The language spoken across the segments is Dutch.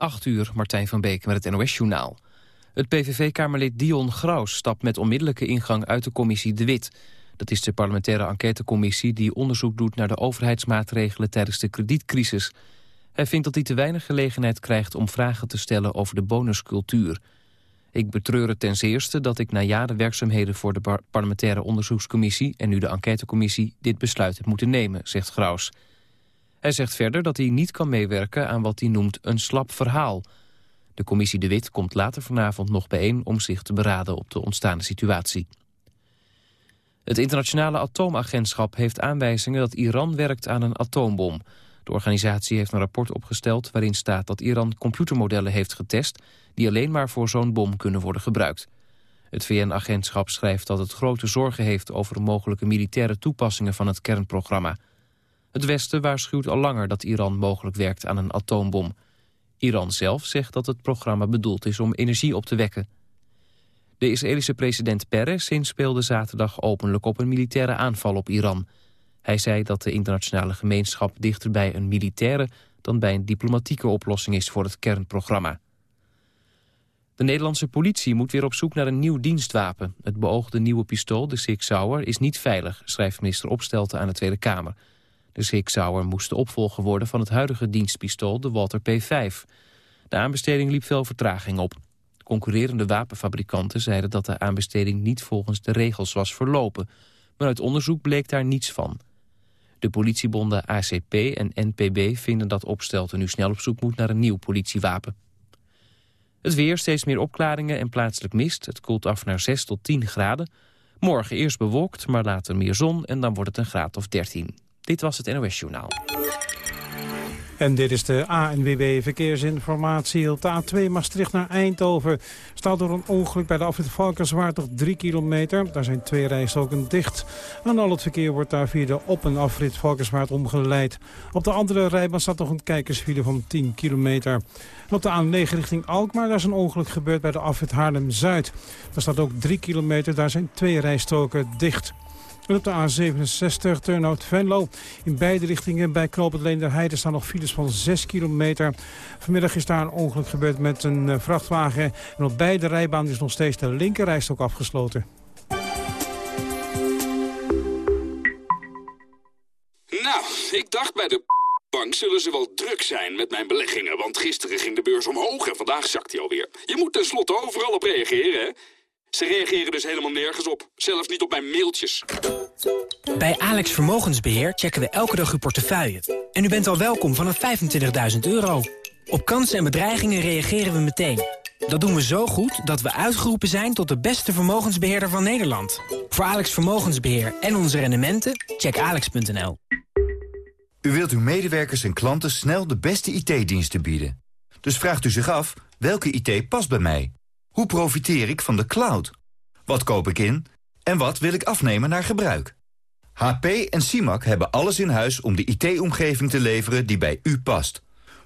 8 uur, Martijn van Beek met het NOS-journaal. Het PVV-kamerlid Dion Graus stapt met onmiddellijke ingang uit de commissie De Wit. Dat is de parlementaire enquêtecommissie die onderzoek doet naar de overheidsmaatregelen tijdens de kredietcrisis. Hij vindt dat hij te weinig gelegenheid krijgt om vragen te stellen over de bonuscultuur. Ik betreur het ten zeerste dat ik na jaren werkzaamheden voor de parlementaire onderzoekscommissie en nu de enquêtecommissie dit besluit heb moeten nemen, zegt Graus. Hij zegt verder dat hij niet kan meewerken aan wat hij noemt een slap verhaal. De commissie De Wit komt later vanavond nog bijeen om zich te beraden op de ontstaande situatie. Het internationale atoomagentschap heeft aanwijzingen dat Iran werkt aan een atoombom. De organisatie heeft een rapport opgesteld waarin staat dat Iran computermodellen heeft getest die alleen maar voor zo'n bom kunnen worden gebruikt. Het VN-agentschap schrijft dat het grote zorgen heeft over mogelijke militaire toepassingen van het kernprogramma. Het Westen waarschuwt al langer dat Iran mogelijk werkt aan een atoombom. Iran zelf zegt dat het programma bedoeld is om energie op te wekken. De Israëlische president Peres speelde zaterdag openlijk op een militaire aanval op Iran. Hij zei dat de internationale gemeenschap dichter bij een militaire dan bij een diplomatieke oplossing is voor het kernprogramma. De Nederlandse politie moet weer op zoek naar een nieuw dienstwapen. Het beoogde nieuwe pistool, de Sig Sauer, is niet veilig, schrijft minister Opstelten aan de Tweede Kamer. De Sig Sauer moest de opvolger worden van het huidige dienstpistool, de Walter P5. De aanbesteding liep veel vertraging op. Concurrerende wapenfabrikanten zeiden dat de aanbesteding niet volgens de regels was verlopen. Maar uit onderzoek bleek daar niets van. De politiebonden ACP en NPB vinden dat Opstelten nu snel op zoek moet naar een nieuw politiewapen. Het weer, steeds meer opklaringen en plaatselijk mist. Het koelt af naar 6 tot 10 graden. Morgen eerst bewolkt, maar later meer zon en dan wordt het een graad of 13. Dit was het NOS Journaal. En dit is de ANWB Verkeersinformatie. Op de A2 Maastricht naar Eindhoven staat door een ongeluk bij de afrit Valkenswaard nog 3 kilometer. Daar zijn twee rijstroken dicht. En al het verkeer wordt daar via de op- en afrit Valkenswaard omgeleid. Op de andere rijbaan staat nog een kijkersfile van 10 kilometer. Op de A9 richting Alkmaar, daar is een ongeluk gebeurd bij de afrit Haarlem-Zuid. Daar staat ook 3 kilometer, daar zijn twee rijstroken dicht. En op de A67 Turnhout Venlo. In beide richtingen bij Knoop het Heide staan nog files van 6 kilometer. Vanmiddag is daar een ongeluk gebeurd met een eh, vrachtwagen. En op beide rijbanen is nog steeds de linkerrijstok afgesloten. Nou, ik dacht bij de bank zullen ze wel druk zijn met mijn beleggingen. Want gisteren ging de beurs omhoog en vandaag zakt hij alweer. Je moet tenslotte overal op reageren, hè? Ze reageren dus helemaal nergens op. Zelfs niet op mijn mailtjes. Bij Alex Vermogensbeheer checken we elke dag uw portefeuille. En u bent al welkom vanaf 25.000 euro. Op kansen en bedreigingen reageren we meteen. Dat doen we zo goed dat we uitgeroepen zijn tot de beste vermogensbeheerder van Nederland. Voor Alex Vermogensbeheer en onze rendementen, check alex.nl. U wilt uw medewerkers en klanten snel de beste IT-diensten bieden. Dus vraagt u zich af, welke IT past bij mij? Hoe profiteer ik van de cloud? Wat koop ik in? En wat wil ik afnemen naar gebruik? HP en CIMAC hebben alles in huis om de IT-omgeving te leveren die bij u past.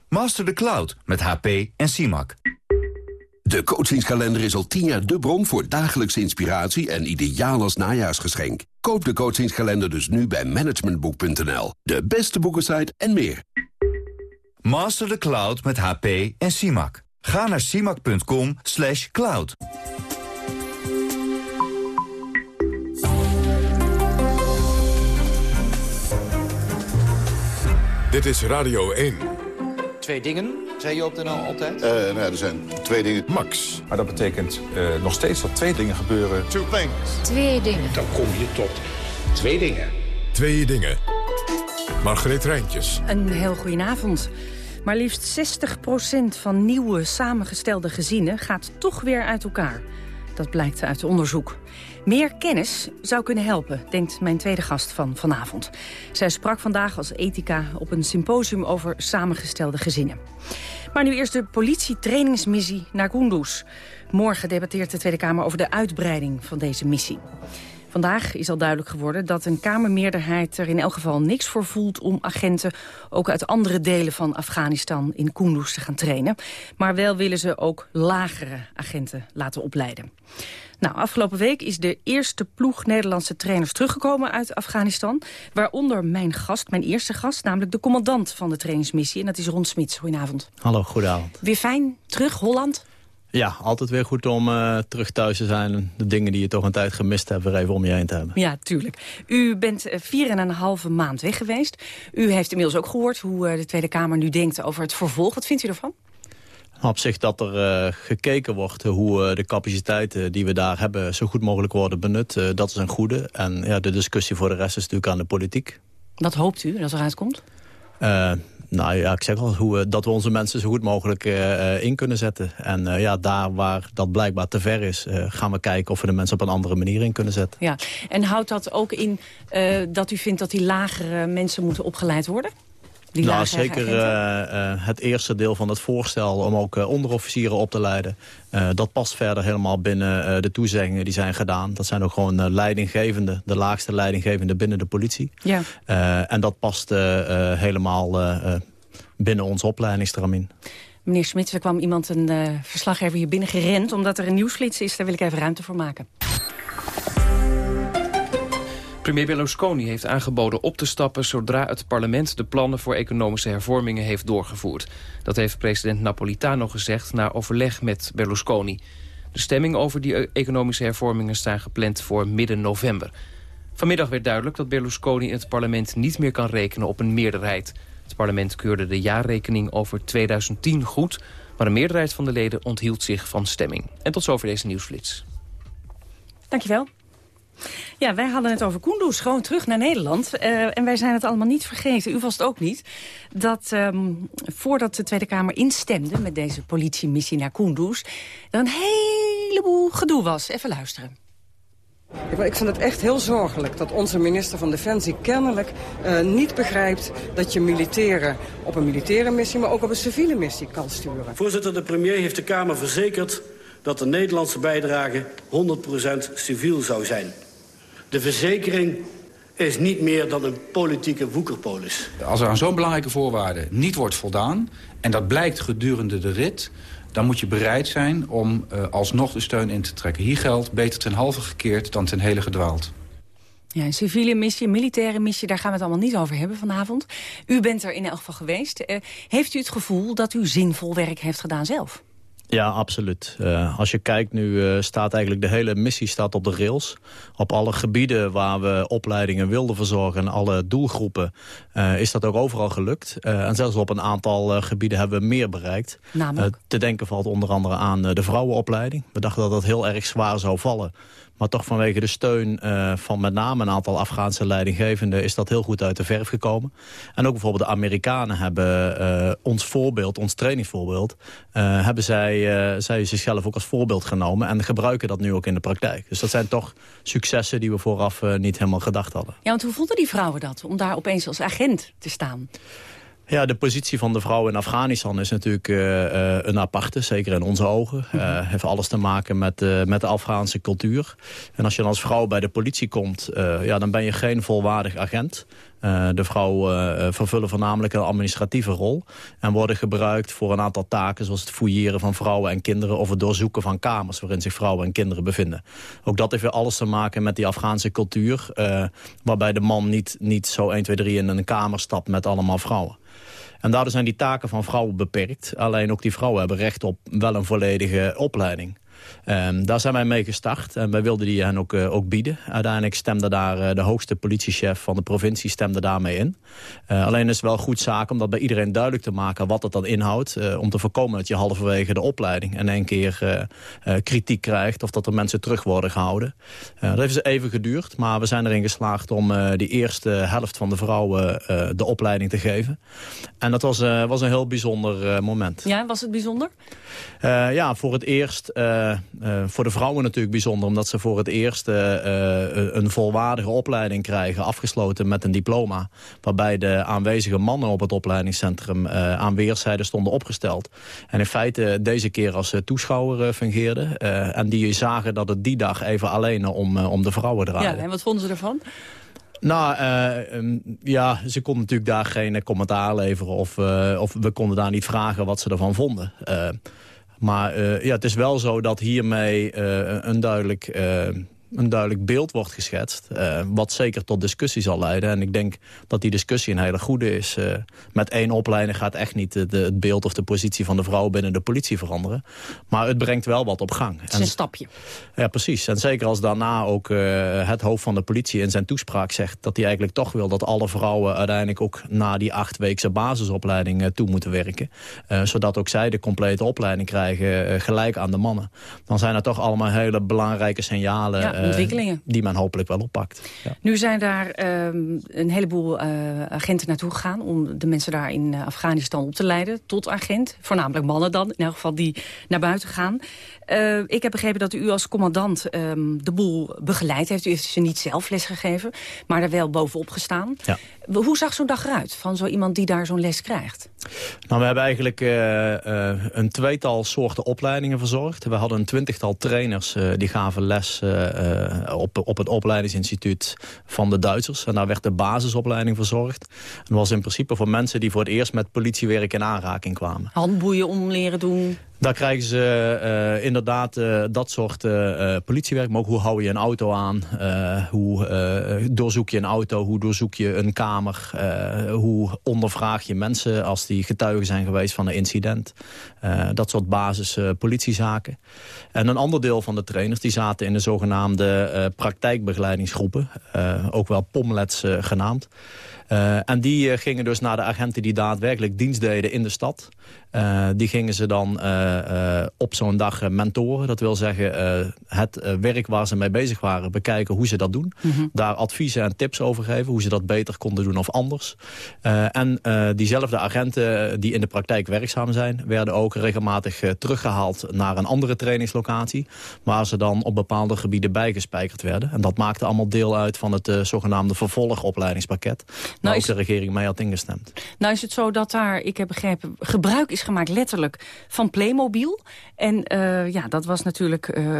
Master the cloud met HP en CIMAC. De coachingskalender is al tien jaar de bron voor dagelijkse inspiratie en ideaal als najaarsgeschenk. Koop de coachingskalender dus nu bij managementboek.nl. De beste boekensite en meer. Master the cloud met HP en CIMAC. Ga naar simac.com slash cloud. Dit is Radio 1. Twee dingen, zei je op de NL altijd? Uh, nou, er zijn twee dingen. Max. Maar dat betekent uh, nog steeds dat twee dingen gebeuren. Two things. Twee dingen. Dan kom je tot twee dingen. Twee dingen. Margreet Rijntjes. Een heel goedenavond. Maar liefst 60% van nieuwe samengestelde gezinnen gaat toch weer uit elkaar. Dat blijkt uit onderzoek. Meer kennis zou kunnen helpen, denkt mijn tweede gast van vanavond. Zij sprak vandaag als ethica op een symposium over samengestelde gezinnen. Maar nu eerst de politietrainingsmissie naar Kunduz. Morgen debatteert de Tweede Kamer over de uitbreiding van deze missie. Vandaag is al duidelijk geworden dat een Kamermeerderheid er in elk geval niks voor voelt om agenten ook uit andere delen van Afghanistan in Kunduz te gaan trainen. Maar wel willen ze ook lagere agenten laten opleiden. Nou, afgelopen week is de eerste ploeg Nederlandse trainers teruggekomen uit Afghanistan. Waaronder mijn gast, mijn eerste gast, namelijk de commandant van de trainingsmissie. En dat is Ron Smits. Goedenavond. Hallo, goedenavond. Weer fijn, terug, Holland? Ja, altijd weer goed om uh, terug thuis te zijn. En de dingen die je toch een tijd gemist hebt, weer even om je heen te hebben. Ja, tuurlijk. U bent uh, vier en een halve maand weg geweest. U heeft inmiddels ook gehoord hoe uh, de Tweede Kamer nu denkt over het vervolg. Wat vindt u ervan? Op zich dat er uh, gekeken wordt hoe uh, de capaciteiten die we daar hebben... zo goed mogelijk worden benut, dat is een goede. En ja, de discussie voor de rest is natuurlijk aan de politiek. Wat hoopt u dat eruit komt? Nou ja, ik zeg al, hoe, dat we onze mensen zo goed mogelijk in kunnen zetten. En ja, daar waar dat blijkbaar te ver is... gaan we kijken of we de mensen op een andere manier in kunnen zetten. Ja. En houdt dat ook in dat u vindt dat die lagere mensen moeten opgeleid worden? Die nou, zeker uh, uh, het eerste deel van het voorstel om ook uh, onderofficieren op te leiden. dat past verder helemaal binnen de toezeggingen die zijn gedaan. Dat zijn ook gewoon leidinggevende, de laagste leidinggevende binnen de politie. Ja. en dat past helemaal binnen ons opleidingstramien. Meneer Smits, er kwam iemand een verslaggever hier binnen gerend... omdat er een nieuwsflits is, daar wil ik even ruimte voor maken. Premier Berlusconi heeft aangeboden op te stappen... zodra het parlement de plannen voor economische hervormingen heeft doorgevoerd. Dat heeft president Napolitano gezegd na overleg met Berlusconi. De stemming over die economische hervormingen staan gepland voor midden november. Vanmiddag werd duidelijk dat Berlusconi in het parlement niet meer kan rekenen op een meerderheid. Het parlement keurde de jaarrekening over 2010 goed... maar een meerderheid van de leden onthield zich van stemming. En tot zover deze nieuwsflits. Dankjewel. Ja, wij hadden het over Kunduz, gewoon terug naar Nederland. Uh, en wij zijn het allemaal niet vergeten, u was het ook niet... dat um, voordat de Tweede Kamer instemde met deze politiemissie naar Kunduz... er een heleboel gedoe was. Even luisteren. Ik vind het echt heel zorgelijk dat onze minister van Defensie kennelijk uh, niet begrijpt dat je militairen op een militaire missie, maar ook op een civiele missie kan sturen. Voorzitter, de premier heeft de Kamer verzekerd dat de Nederlandse bijdrage 100% civiel zou zijn. De verzekering is niet meer dan een politieke woekerpolis. Als er aan zo'n belangrijke voorwaarde niet wordt voldaan... en dat blijkt gedurende de rit... dan moet je bereid zijn om uh, alsnog de steun in te trekken. Hier geldt beter ten halve gekeerd dan ten hele gedwaald. Ja, een civiele missie, een militaire missie, daar gaan we het allemaal niet over hebben vanavond. U bent er in elk geval geweest. Uh, heeft u het gevoel dat u zinvol werk heeft gedaan zelf? Ja, absoluut. Uh, als je kijkt, nu uh, staat eigenlijk de hele missie staat op de rails. Op alle gebieden waar we opleidingen wilden verzorgen... en alle doelgroepen, uh, is dat ook overal gelukt. en zelfs op een aantal gebieden hebben we meer bereikt. Namelijk? te denken valt onder andere aan de vrouwenopleiding. We dachten dat dat heel erg zwaar zou vallen. Maar toch vanwege de steun uh, van met name een aantal Afghaanse leidinggevenden... is dat heel goed uit de verf gekomen. En ook bijvoorbeeld de Amerikanen hebben uh, ons voorbeeld, ons trainingsvoorbeeld... Uh, hebben zij, zij zichzelf ook als voorbeeld genomen... en gebruiken dat nu ook in de praktijk. Dus dat zijn toch successen die we vooraf niet helemaal gedacht hadden. Ja, want hoe vonden die vrouwen dat, om daar opeens als agent te staan? Ja, de positie van de vrouw in Afghanistan is natuurlijk uh, uh, een aparte, zeker in onze ogen. Uh, heeft alles te maken met, met de Afghaanse cultuur. En als je dan als vrouw bij de politie komt, ja, dan ben je geen volwaardig agent. de vrouwen vervullen voornamelijk een administratieve rol... en worden gebruikt voor een aantal taken... zoals het fouilleren van vrouwen en kinderen... of het doorzoeken van kamers waarin zich vrouwen en kinderen bevinden. Ook dat heeft weer alles te maken met die Afghaanse cultuur... waarbij de man niet, niet zo 1, 2, 3 in een kamer stapt met allemaal vrouwen. En daardoor zijn die taken van vrouwen beperkt. Alleen ook die vrouwen hebben recht op wel een volledige opleiding. Um, daar zijn wij mee gestart en wij wilden die hen ook, uh, ook bieden. Uiteindelijk stemde daar uh, de hoogste politiechef van de provincie stemde daarmee in. Uh, alleen is het wel goed zaak om dat bij iedereen duidelijk te maken wat dat dan inhoudt. om te voorkomen dat je halverwege de opleiding in één keer kritiek krijgt of dat er mensen terug worden gehouden. dat heeft dus even geduurd, maar we zijn erin geslaagd om die eerste helft van de vrouwen de opleiding te geven. En dat was, was een heel bijzonder moment. Ja, was het bijzonder? ja, voor het eerst voor de vrouwen natuurlijk bijzonder... omdat ze voor het eerst een volwaardige opleiding krijgen... afgesloten met een diploma. Waarbij de aanwezige mannen op het opleidingscentrum... aan weerszijden stonden opgesteld. En in feite deze keer als toeschouwer fungeerden. en die zagen dat het die dag even alleen om, om de vrouwen draaide. Ja, en wat vonden ze ervan? Nou, uh, ja, ze konden natuurlijk daar geen commentaar leveren... of, uh, of we konden daar niet vragen wat ze ervan vonden. Uh, maar ja, het is wel zo dat hiermee een duidelijk een duidelijk beeld wordt geschetst. Uh, wat zeker tot discussie zal leiden. En ik denk dat die discussie een hele goede is. Uh, met één opleiding gaat echt niet de, het beeld of de positie van de vrouw binnen de politie veranderen. Maar het brengt wel wat op gang. Het is een stapje. Ja, precies. En zeker als daarna ook uh, het hoofd van de politie in zijn toespraak zegt... dat hij eigenlijk toch wil dat alle vrouwen uiteindelijk ook... na die achtweekse basisopleiding toe moeten werken. zodat ook zij de complete opleiding krijgen gelijk aan de mannen. Dan zijn er toch allemaal hele belangrijke signalen... Ja eh, ontwikkelingen. Die men hopelijk wel oppakt. Ja. Nu zijn daar ehm, een heleboel uh, agenten naartoe gegaan... om de mensen daar in eh, Afghanistan op te leiden tot agent. Voornamelijk mannen dan, in elk geval die naar buiten gaan. Uh, ik heb begrepen dat u als commandant um, de boel begeleid heeft. U heeft ze niet zelf lesgegeven, maar er wel bovenop gestaan. Ja. Hoe zag zo'n dag eruit van zo iemand die daar zo'n les krijgt? Nou, we hebben eigenlijk uh, uh, een tweetal soorten opleidingen verzorgd. We hadden een twintigtal trainers die gaven les op, op het opleidingsinstituut van de Duitsers. En daar werd de basisopleiding verzorgd. En dat was in principe voor mensen die voor het eerst met politiewerk in aanraking kwamen. Handboeien om leren doen? Daar krijgen ze uh, inderdaad uh, dat soort uh, politiewerk. Maar ook hoe hou je een auto aan? hoe doorzoek je een auto? Hoe doorzoek je een kamer? hoe ondervraag je mensen als die getuigen zijn geweest van een incident? dat soort basis politiezaken. En een ander deel van de trainers die zaten in de zogenaamde praktijkbegeleidingsgroepen. ook wel POMLETS genaamd. Uh, en die uh, gingen dus naar de agenten die daadwerkelijk dienst deden in de stad. Uh, die gingen ze dan op zo'n dag mentoren. Dat wil zeggen het werk waar ze mee bezig waren bekijken hoe ze dat doen. Mm -hmm. Daar adviezen en tips over geven hoe ze dat beter konden doen of anders. en diezelfde agenten die in de praktijk werkzaam zijn... werden ook regelmatig teruggehaald naar een andere trainingslocatie... waar ze dan op bepaalde gebieden bijgespijkerd werden. En dat maakte allemaal deel uit van het zogenaamde vervolgopleidingspakket nou, ook de regering mee had ingestemd. Nou is het zo dat daar, ik heb begrepen, gebruik is gemaakt letterlijk van Playmobil. En uh, ja, dat was natuurlijk uh,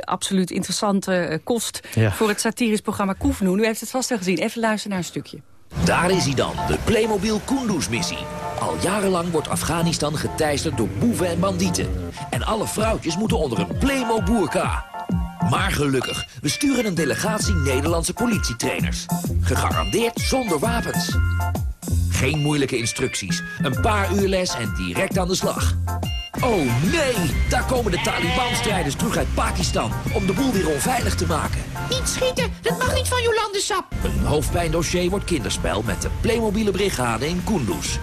absoluut interessante uh, kost ja. voor het satirisch programma Koefnoen. U heeft het vast wel gezien. Even luisteren naar een stukje. Daar is hij dan, de Playmobil Kunduz-missie. Al jarenlang wordt Afghanistan geteisterd door boeven en bandieten. En alle vrouwtjes moeten onder een Playmo-boerka. Maar gelukkig, we sturen een delegatie Nederlandse politietrainers. Gegarandeerd zonder wapens. Geen moeilijke instructies, een paar uur les en direct aan de slag. Oh nee, daar komen de Taliban-strijders terug uit Pakistan... om de boel weer onveilig te maken. Niet schieten, dat mag niet van Jolande Sap. Een hoofdpijndossier wordt kinderspel met de Playmobiele brigade in Kunduz.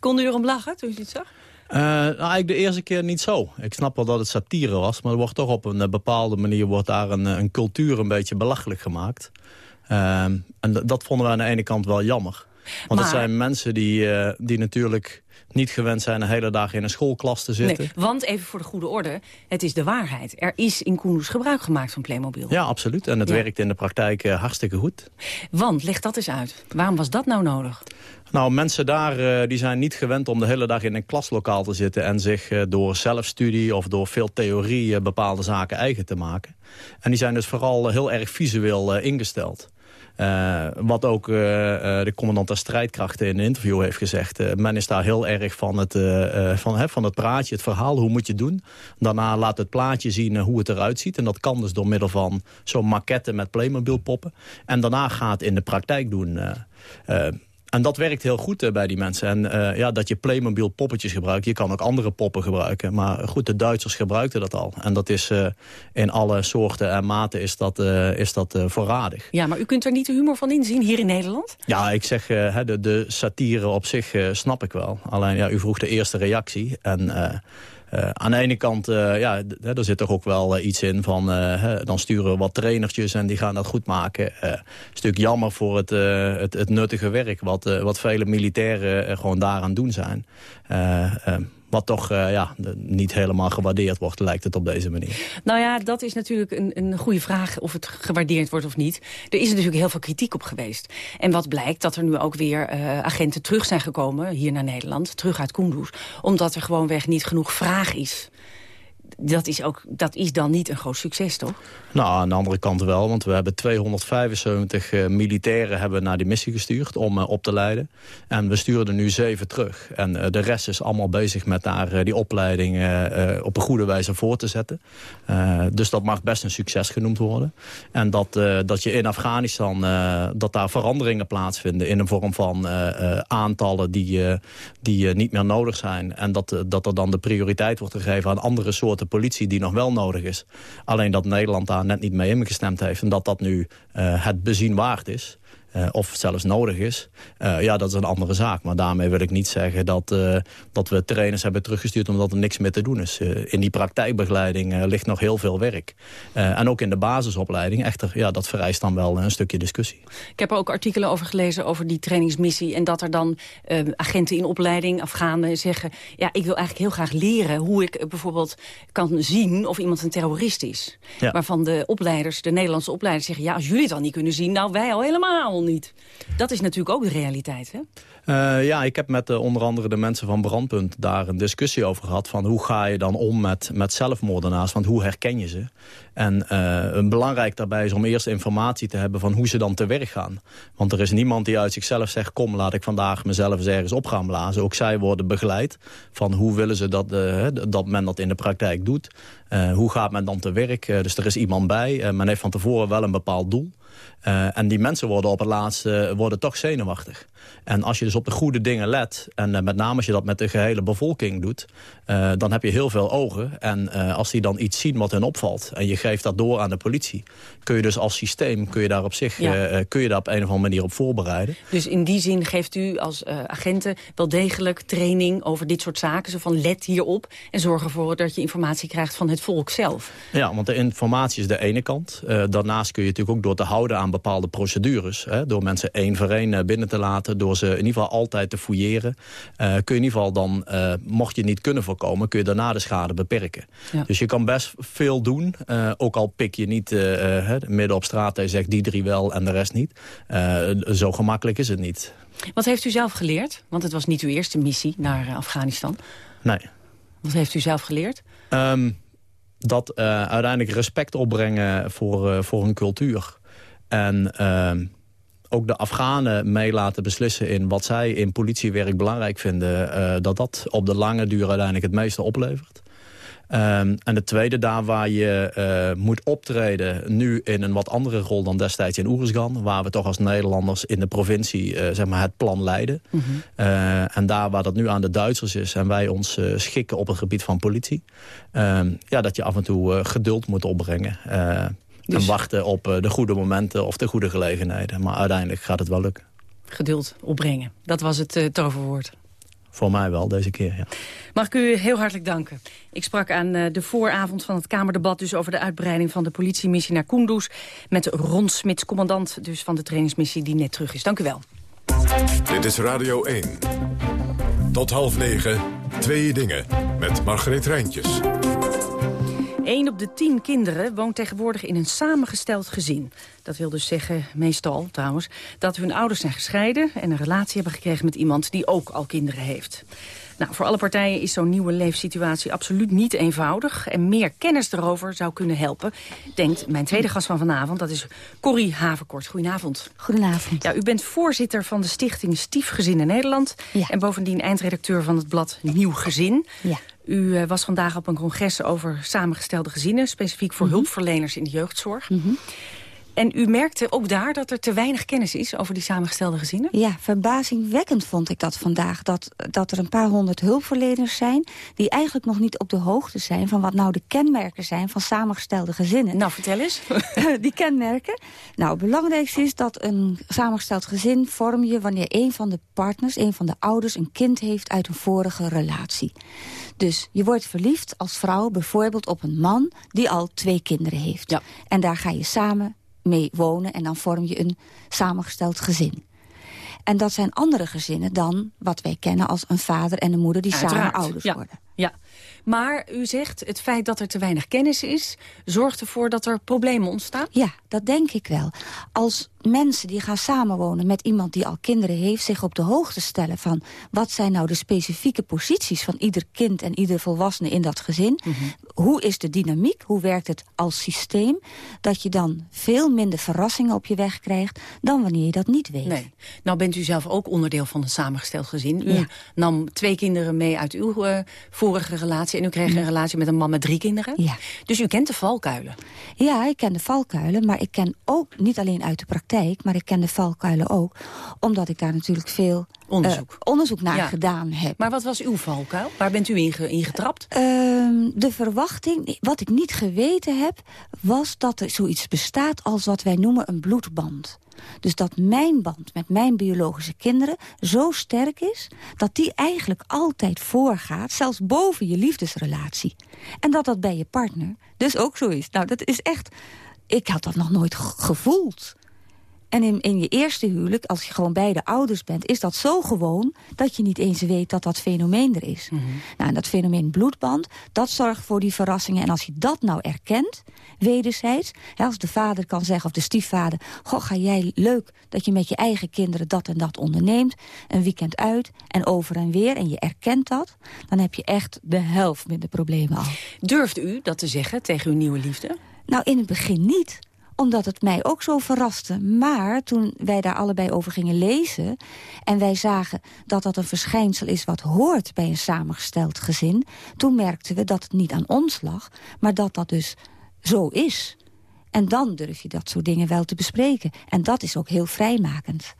Kon u erom lachen toen u het zag? Uh, nou, eigenlijk de eerste keer niet zo. Ik snap wel dat het satire was, maar er wordt toch op een bepaalde manier wordt daar een, een cultuur een beetje belachelijk gemaakt. Uh, en dat vonden we aan de ene kant wel jammer. Want het zijn mensen die, uh, die natuurlijk niet gewend zijn een hele dag in een schoolklas te zitten. Nee, want even voor de goede orde, het is de waarheid. Er is in Koenus gebruik gemaakt van Playmobil. Ja, absoluut. En het ja. werkt in de praktijk uh, hartstikke goed. Want, leg dat eens uit. Waarom was dat nou nodig? Nou, mensen daar uh, die zijn niet gewend om de hele dag in een klaslokaal te zitten... en zich uh, door zelfstudie of door veel theorie bepaalde zaken eigen te maken. En die zijn dus vooral heel erg visueel ingesteld. Uh, wat ook uh, de commandant der strijdkrachten in een interview heeft gezegd. Uh, men is daar heel erg van het, van, van het praatje, het verhaal, hoe moet je doen. Daarna laat het plaatje zien hoe het eruit ziet. En dat kan dus door middel van zo'n maquette met Playmobil poppen. En daarna gaat in de praktijk doen... En dat werkt heel goed uh, bij die mensen. En uh, ja, dat je Playmobil poppetjes gebruikt. Je kan ook andere poppen gebruiken. Maar goed, de Duitsers gebruikten dat al. En dat is uh, in alle soorten en maten is dat, is dat voorradig. Ja, maar u kunt er niet de humor van inzien hier in Nederland? Ja, ik zeg, de, de satire op zich snap ik wel. Alleen, ja, u vroeg de eerste reactie. En uh, aan de ene kant, uh, ja, er zit toch ook wel uh, iets in van... dan sturen we wat trainertjes en die gaan dat goed maken. een stuk jammer voor het, het, het, nuttige werk... wat, wat vele militairen gewoon daaraan doen zijn. Wat toch ja, niet helemaal gewaardeerd wordt, lijkt het op deze manier. Nou ja, dat is natuurlijk een, een goede vraag of het gewaardeerd wordt of niet. Er is natuurlijk heel veel kritiek op geweest. En wat blijkt, dat er nu ook weer agenten terug zijn gekomen hier naar Nederland. Terug uit Kunduz. Omdat er gewoonweg niet genoeg vraag is dat is, ook, dat is dan niet een groot succes, toch? Nou, aan de andere kant wel, want we hebben 275 uh, militairen hebben naar die missie gestuurd om uh, op te leiden. En we sturen er nu zeven terug. En uh, de rest is allemaal bezig met daar die opleiding op een goede wijze voor te zetten. dus dat mag best een succes genoemd worden. En dat, dat je in Afghanistan, dat daar veranderingen plaatsvinden in een vorm van aantallen die, die niet meer nodig zijn. En dat, dat er dan de prioriteit wordt gegeven aan andere soorten politie die nog wel nodig is. Alleen dat Nederland daar net niet mee ingestemd heeft. En dat dat nu uh, het bezien waard is. Uh, of zelfs nodig is, uh, ja, dat is een andere zaak. Maar daarmee wil ik niet zeggen dat, uh, dat we trainers hebben teruggestuurd... omdat er niks meer te doen is. in die praktijkbegeleiding ligt nog heel veel werk. en ook in de basisopleiding, echter, ja, dat vereist dan wel een stukje discussie. Ik heb er ook artikelen over gelezen over die trainingsmissie... en dat er dan agenten in opleiding, Afghanen, zeggen... ja, ik wil eigenlijk heel graag leren hoe ik bijvoorbeeld kan zien... of iemand een terrorist is. Ja. Waarvan de opleiders, de Nederlandse opleiders zeggen... ja, als jullie het al niet kunnen zien, nou wij al helemaal niet. Dat is natuurlijk ook de realiteit, hè? Uh, ja, ik heb met uh, onder andere de mensen van Brandpunt daar een discussie over gehad. Van hoe ga je dan om met, met zelfmoordenaars? Want hoe herken je ze? En uh, belangrijk daarbij is om eerst informatie te hebben van hoe ze dan te werk gaan. Want er is niemand die uit zichzelf zegt... kom, laat ik vandaag mezelf eens ergens op gaan blazen. Ook zij worden begeleid van hoe willen ze dat, dat men dat in de praktijk doet. hoe gaat men dan te werk? dus er is iemand bij. men heeft van tevoren wel een bepaald doel. Uh, en die mensen worden op het laatste worden toch zenuwachtig. En als je dus op de goede dingen let... en uh, met name als je dat met de gehele bevolking doet... Uh, dan heb je heel veel ogen. En als die dan iets zien wat hen opvalt... en je geeft dat door aan de politie... kun je dus als systeem kun je daar op zich ja. kun je daar op een of andere manier op voorbereiden. Dus in die zin geeft u als agenten wel degelijk training over dit soort zaken. Zo van let hierop en zorg ervoor dat je informatie krijgt van het volk zelf. Ja, want de informatie is de ene kant. daarnaast kun je natuurlijk ook door te houden aan bepaalde procedures. Hè, door mensen één voor één binnen te laten. Door ze in ieder geval altijd te fouilleren. Uh, kun je in ieder geval dan, uh, mocht je het niet kunnen voorkomen... kun je daarna de schade beperken. Ja. Dus je kan best veel doen. Ook al pik je niet midden op straat en zegt die drie wel en de rest niet. zo gemakkelijk is het niet. Wat heeft u zelf geleerd? Want het was niet uw eerste missie naar Afghanistan. Nee. Wat heeft u zelf geleerd? Um, dat uiteindelijk respect opbrengen voor, voor een cultuur. En uh, ook de Afghanen mee laten beslissen in wat zij in politiewerk belangrijk vinden... Uh, dat dat op de lange duur uiteindelijk het meeste oplevert. Um, en de tweede, daar waar je uh, moet optreden... nu in een wat andere rol dan destijds in Oeruzgan... waar we toch als Nederlanders in de provincie uh, zeg maar het plan leiden. Mm -hmm. uh, en daar waar dat nu aan de Duitsers is... en wij ons schikken op het gebied van politie... Um, ja, dat je af en toe geduld moet opbrengen... Dus... En wachten op eh, de goede momenten of de goede gelegenheden. Maar uiteindelijk gaat het wel lukken. Geduld opbrengen, dat was het uh, toverwoord. Voor mij wel, deze keer, ja. Mag ik u heel hartelijk danken. Ik sprak aan uh, de vooravond van het Kamerdebat... dus over de uitbreiding van de politiemissie naar Kunduz... met Ron Smits, commandant dus van de trainingsmissie die net terug is. Dank u wel. Dit is Radio 1. Tot half negen, twee dingen, met Margreet Rijntjes. 1 op de 10 kinderen woont tegenwoordig in een samengesteld gezin. Dat wil dus zeggen, meestal trouwens, dat hun ouders zijn gescheiden... en een relatie hebben gekregen met iemand die ook al kinderen heeft. Nou, voor alle partijen is zo'n nieuwe leefsituatie absoluut niet eenvoudig. En meer kennis erover zou kunnen helpen, denkt mijn tweede gast van vanavond. Dat is Corrie Haverkort. Goedenavond. Goedenavond. Ja, u bent voorzitter van de stichting Stiefgezinnen Nederland. Ja. En bovendien eindredacteur van het blad Nieuw Gezin. Ja. U uh, was vandaag op een congres over samengestelde gezinnen... specifiek voor mm -hmm. hulpverleners in de jeugdzorg. Mm -hmm. En u merkte ook daar dat er te weinig kennis is over die samengestelde gezinnen? Ja, verbazingwekkend vond ik dat vandaag. Dat, dat er een paar honderd hulpverleners zijn... die eigenlijk nog niet op de hoogte zijn... van wat nou de kenmerken zijn van samengestelde gezinnen. Nou, vertel eens. die kenmerken? Nou, het belangrijkste is dat een samengesteld gezin vorm je... wanneer een van de partners, een van de ouders... een kind heeft uit een vorige relatie. Dus je wordt verliefd als vrouw bijvoorbeeld op een man... die al twee kinderen heeft. Ja. En daar ga je samen mee wonen en dan vorm je een samengesteld gezin. En dat zijn andere gezinnen dan wat wij kennen als een vader en een moeder die Uiteraard, samen ouders ja. worden. Maar u zegt het feit dat er te weinig kennis is... zorgt ervoor dat er problemen ontstaan? Ja, dat denk ik wel. Als mensen die gaan samenwonen met iemand die al kinderen heeft... zich op de hoogte stellen van wat zijn nou de specifieke posities... van ieder kind en ieder volwassene in dat gezin. Mhm. Hoe is de dynamiek? Hoe werkt het als systeem? Dat je dan veel minder verrassingen op je weg krijgt... dan wanneer je dat niet weet. Nee. Nou bent u zelf ook onderdeel van een samengesteld gezin. U Ja. nam twee kinderen mee uit uw eh, vorige relatie... en u kreeg een relatie met een man met drie kinderen. Ja. Dus u kent de valkuilen. Ja, ik ken de valkuilen, maar ik ken ook niet alleen uit de praktijk... maar ik ken de valkuilen ook, omdat ik daar natuurlijk veel Onderzoek. eh, onderzoek naar Ja. gedaan heb. Maar wat was uw valkuil? Waar bent u in, in getrapt? Ehm, de verwachting, wat ik niet geweten heb... was dat er zoiets bestaat als wat wij noemen een bloedband. Dus dat mijn band met mijn biologische kinderen zo sterk is... dat die eigenlijk altijd voorgaat, zelfs boven je liefdesrelatie. En dat dat bij je partner dus ook zo is. Nou, dat is echt... Ik had dat nog nooit ge- gevoeld. En in, in je eerste huwelijk, als je gewoon beide ouders bent... is dat zo gewoon dat je niet eens weet dat dat fenomeen er is. Nou, en dat fenomeen bloedband, dat zorgt voor die verrassingen. En als je dat nou erkent, wederzijds... Hè, als de vader kan zeggen, of de stiefvader... goh, ga jij leuk dat je met je eigen kinderen dat en dat onderneemt... een weekend uit en over en weer, en je erkent dat... dan heb je echt de helft minder problemen al. Durft u dat te zeggen tegen uw nieuwe liefde? Nou, in het begin niet omdat het mij ook zo verraste. Maar toen wij daar allebei over gingen lezen... en wij zagen dat dat een verschijnsel is wat hoort bij een samengesteld gezin... toen merkten we dat het niet aan ons lag, maar dat dat dus zo is. En dan durf je dat soort dingen wel te bespreken. En dat is ook heel vrijmakend.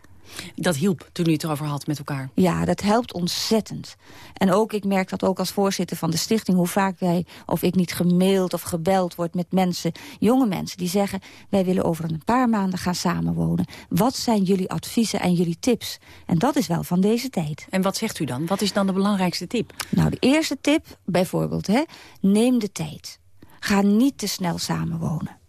Dat hielp toen u het erover had met elkaar. Ja, dat helpt ontzettend. En ook, ik merk dat ook als voorzitter van de stichting... hoe vaak wij, of ik niet gemaild of gebeld word met mensen... jonge mensen die zeggen... wij willen over een paar maanden gaan samenwonen. Wat zijn jullie adviezen en jullie tips? En dat is wel van deze tijd. En wat zegt u dan? Wat is dan de belangrijkste tip? Nou, de eerste tip, bijvoorbeeld, hè, neem de tijd. Ga niet te snel samenwonen.